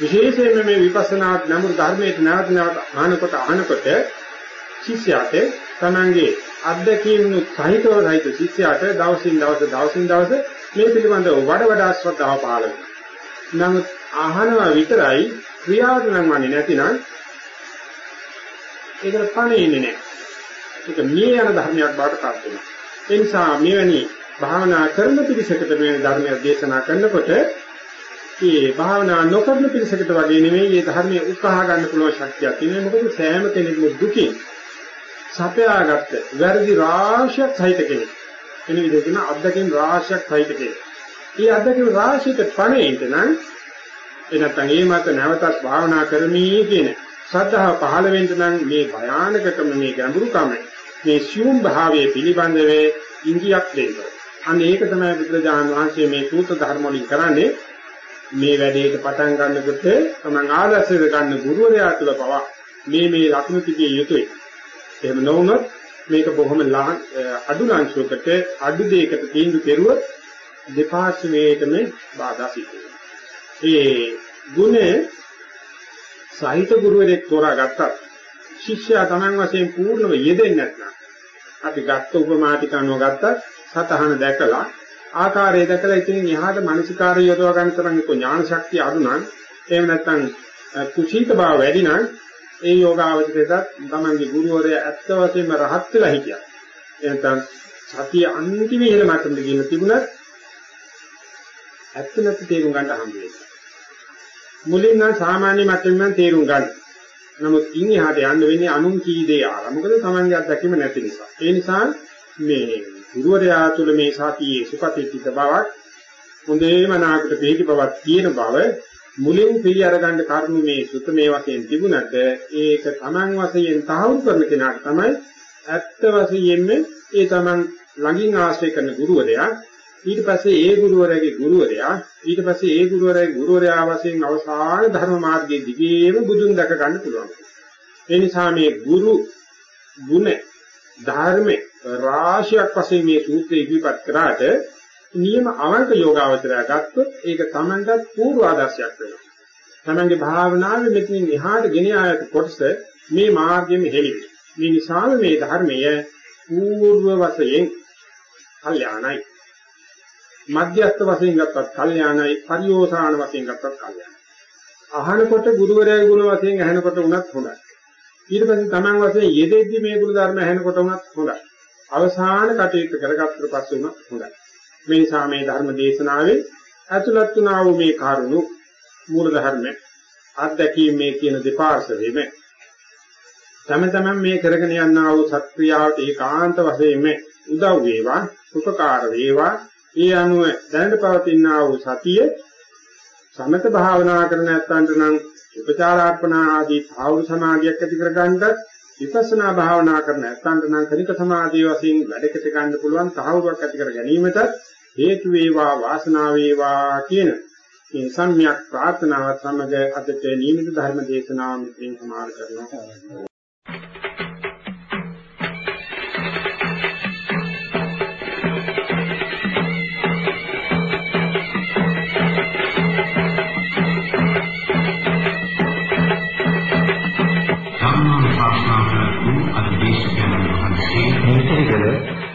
Speaker 1: විශේෂයෙන්ම මේ විපස්සනා නමුත් ධර්මයේ නැවත නැවත ආනකොට ආනකොට ශිෂ්‍යයාට තමන්ගේ අත්දැකීම් සහිතව සහිත ශිෂ්‍යයාට දවසින් දවස දවසින් දවස මේ පිළිබඳව වඩා වඩා ශ්‍රද්ධාව පහළ වෙනවා. නමුත් අහනවා විතරයි ක්‍රියාවට නම් වන්නේ නැතිනම් ඒකට පණෙන්නේ නැහැ. ඒක මේ යන ධර්මයක් බවට පත් වෙනවා. ඒ නිසා මෙවැනි භාවනා කරන පිළිසකට මේ ධර්මයක් දේශනා කරනකොට මේ භාවනා නොකරන පිළිසකට වගේ නෙමෙයි මේ ධර්මයේ උත්සාහ ගන්න පුළුවන් ශක්තියක් තියෙනවා. මොකද සෑම කෙනෙකුම දුකින් සපයාගත්ත වැරදි රාශියක් සහිත කෙනෙක්. එන විදිහට කියන අද්දකින් රාශියක් සහිත කෙනෙක්. මේ අද්දකින් රාශියට පණෙන්න නම් එනත්තන් ඒ මත නැවතත් භාවනා කරමි කියන ශ්‍රද්ධාව පහළ වෙන්න නම් මේ භයානකකම මේ ගැඹුරුකම මේ සියුම් භාවයේ පිළිබඳව ඉංගියක් දෙන්න. අන්න ඒක තමයි බුදුරජාණන් වහන්සේ මේ සූත්‍ර ධර්ම වලින් කරන්නේ මේ වැඩේට පටන් ගන්නකොට තමන් ආදර්ශයට ගන්න ගුරුවරයා තුළ පවා මේ මේ ලක්ෂණ තිබිය යුතුයි. එහෙම නොවුනොත් මේක බොහොම අඩු ලංශයකට අඩු දෙයකට තීන්දුව කෙරුවොත් දෙපාර්ශ්වයටම බාධා සිදු වෙනවා. ඒ ගුණේ සාහිත ගුරුවරයෙක් තෝරාගත්තත් ශිෂ්‍යයා Taman වශයෙන් පූර්ණව යෙදෙන්නේ නැත්නම් අපි ගත්ත උපමා ටික අනුව ගත්තත් සතහන දැකලා ආකාරය දැකලා ඉතින් එහාට මානසිකාරය යොදවා ගන්න තරම් ඥාන ශක්තිය අඩු නම් එහෙම නැත්නම් කුසීත බව වැඩි නම් ඒ යෝගාවචරයටත් තමන්ගේ ගුරුවරයා ඇත්ත වශයෙන්ම රහත් වෙලා හිටියා. එනතන් සතිය අන්තිම ඉහළ මට්ටමට ගිහින් තිබුණත් ඇත්ත නැති තේරුම් ගන්න හම්බ වෙනවා. මුලින් නම් සාමාන්‍ය මට්ටමින් තේරුම් ගන්න. නමුත් ඉන් එහාට යන්න වෙන්නේ අනුන් කී දේ ආලා. මොකද තමන්ගේ අත්දැකීම නැති නිසා. ඒ නිසා මේ ගුරුවරයා තුළ මේ සතියේ සුපතිත්‍ිත බවක් හොඳේම නාකට පිළිපි බවක් තියෙන බව මුලින් පිළි අරගන්න කරුණු මේ සුත මේ වශයෙන් තිබුණට ඒක Taman වශයෙන් තහවුරු කරන කෙනාට තමයි ඇත්ත වශයෙන්ම ඒ Taman ළඟින් ආශ්‍රය කරන ගුරුවරයා ඊට පස්සේ ඒ ගුරුවරයාගේ ගුරුවරයා ඊට පස්සේ ඒ ගුරුවරයාගේ ගුරුවරයා වශයෙන් අවසාන ධර්ම මාර්ගයේ දිගේම බුදුන් දැක ගන්න පුළුවන්. ඒ නිසා මේ ගුරු ගුණ ධර්ම රාශියක් වශයෙන් මේ සූත්‍රය ඉදිරිපත් කරාට නියම අවංක යෝගාවචරය ගත්තොත් ඒක Tamanටත් පූර්ව ආදර්ශයක් වෙනවා. Tamanගේ භාවනාවේ මෙතනින් එහාට ගෙන ආයත කොටස මේ මාර්ගයෙන් හෙළි මේ නිසාම මේ ධර්මය පූර්ව වශයෙන් කල්යාණයි. මධ්‍යස්ථ වශයෙන් ගත්තත් කල්යාණයි, පරිෝසాన වශයෙන් ගත්තත් කල්යාණයි. අහනකොට ගුරුවරයාගේ ගුණ වශයෙන් අහනකොට උනත් හොඳයි. ඊට පස්සේ Taman වශයෙන් යෙදෙද්දි මේ ගුණ ධර්ම අහනකොට උනත් හොඳයි. අවසාන කටයුතු කරගත්තට පස්සේ උනත් හොඳයි. මේ නිසා මේ ධර්ම දේශනාවේ ඇතුළත් වුණා වූ මේ කරුණු මූල ධර්ම අත්දැකීම් මේ කියන දෙපාර්ශවෙම තම තමන් මේ කරගෙන යනා වූ සත්‍ක්‍රියාවට ඒකාන්ත වශයෙන්ම උදව් වේවා උපකාර වේවා. ඒ අනුව දැනට පවතිනා වූ සතිය සමත භාවනා කරන නැත්නම් නම් උපචාරාර්පණා ආදී භාවන සමාධියක් ඇති කරගන්නත් විපස්සනා භාවනා කරන නැත්නම් නම් කනික සමාධිය වශයෙන් වැඩකට ගන්න පුළුවන් තහවුරක් ඇති කර ගැනීමට හේතු වේවා වාසනාව වේවා කියන මේ සම්‍යක් ප්‍රාර්ථනාවත් සමග අදට නියමිත ධර්ම දේශනාව මෙතෙන් සමාර කරනවා.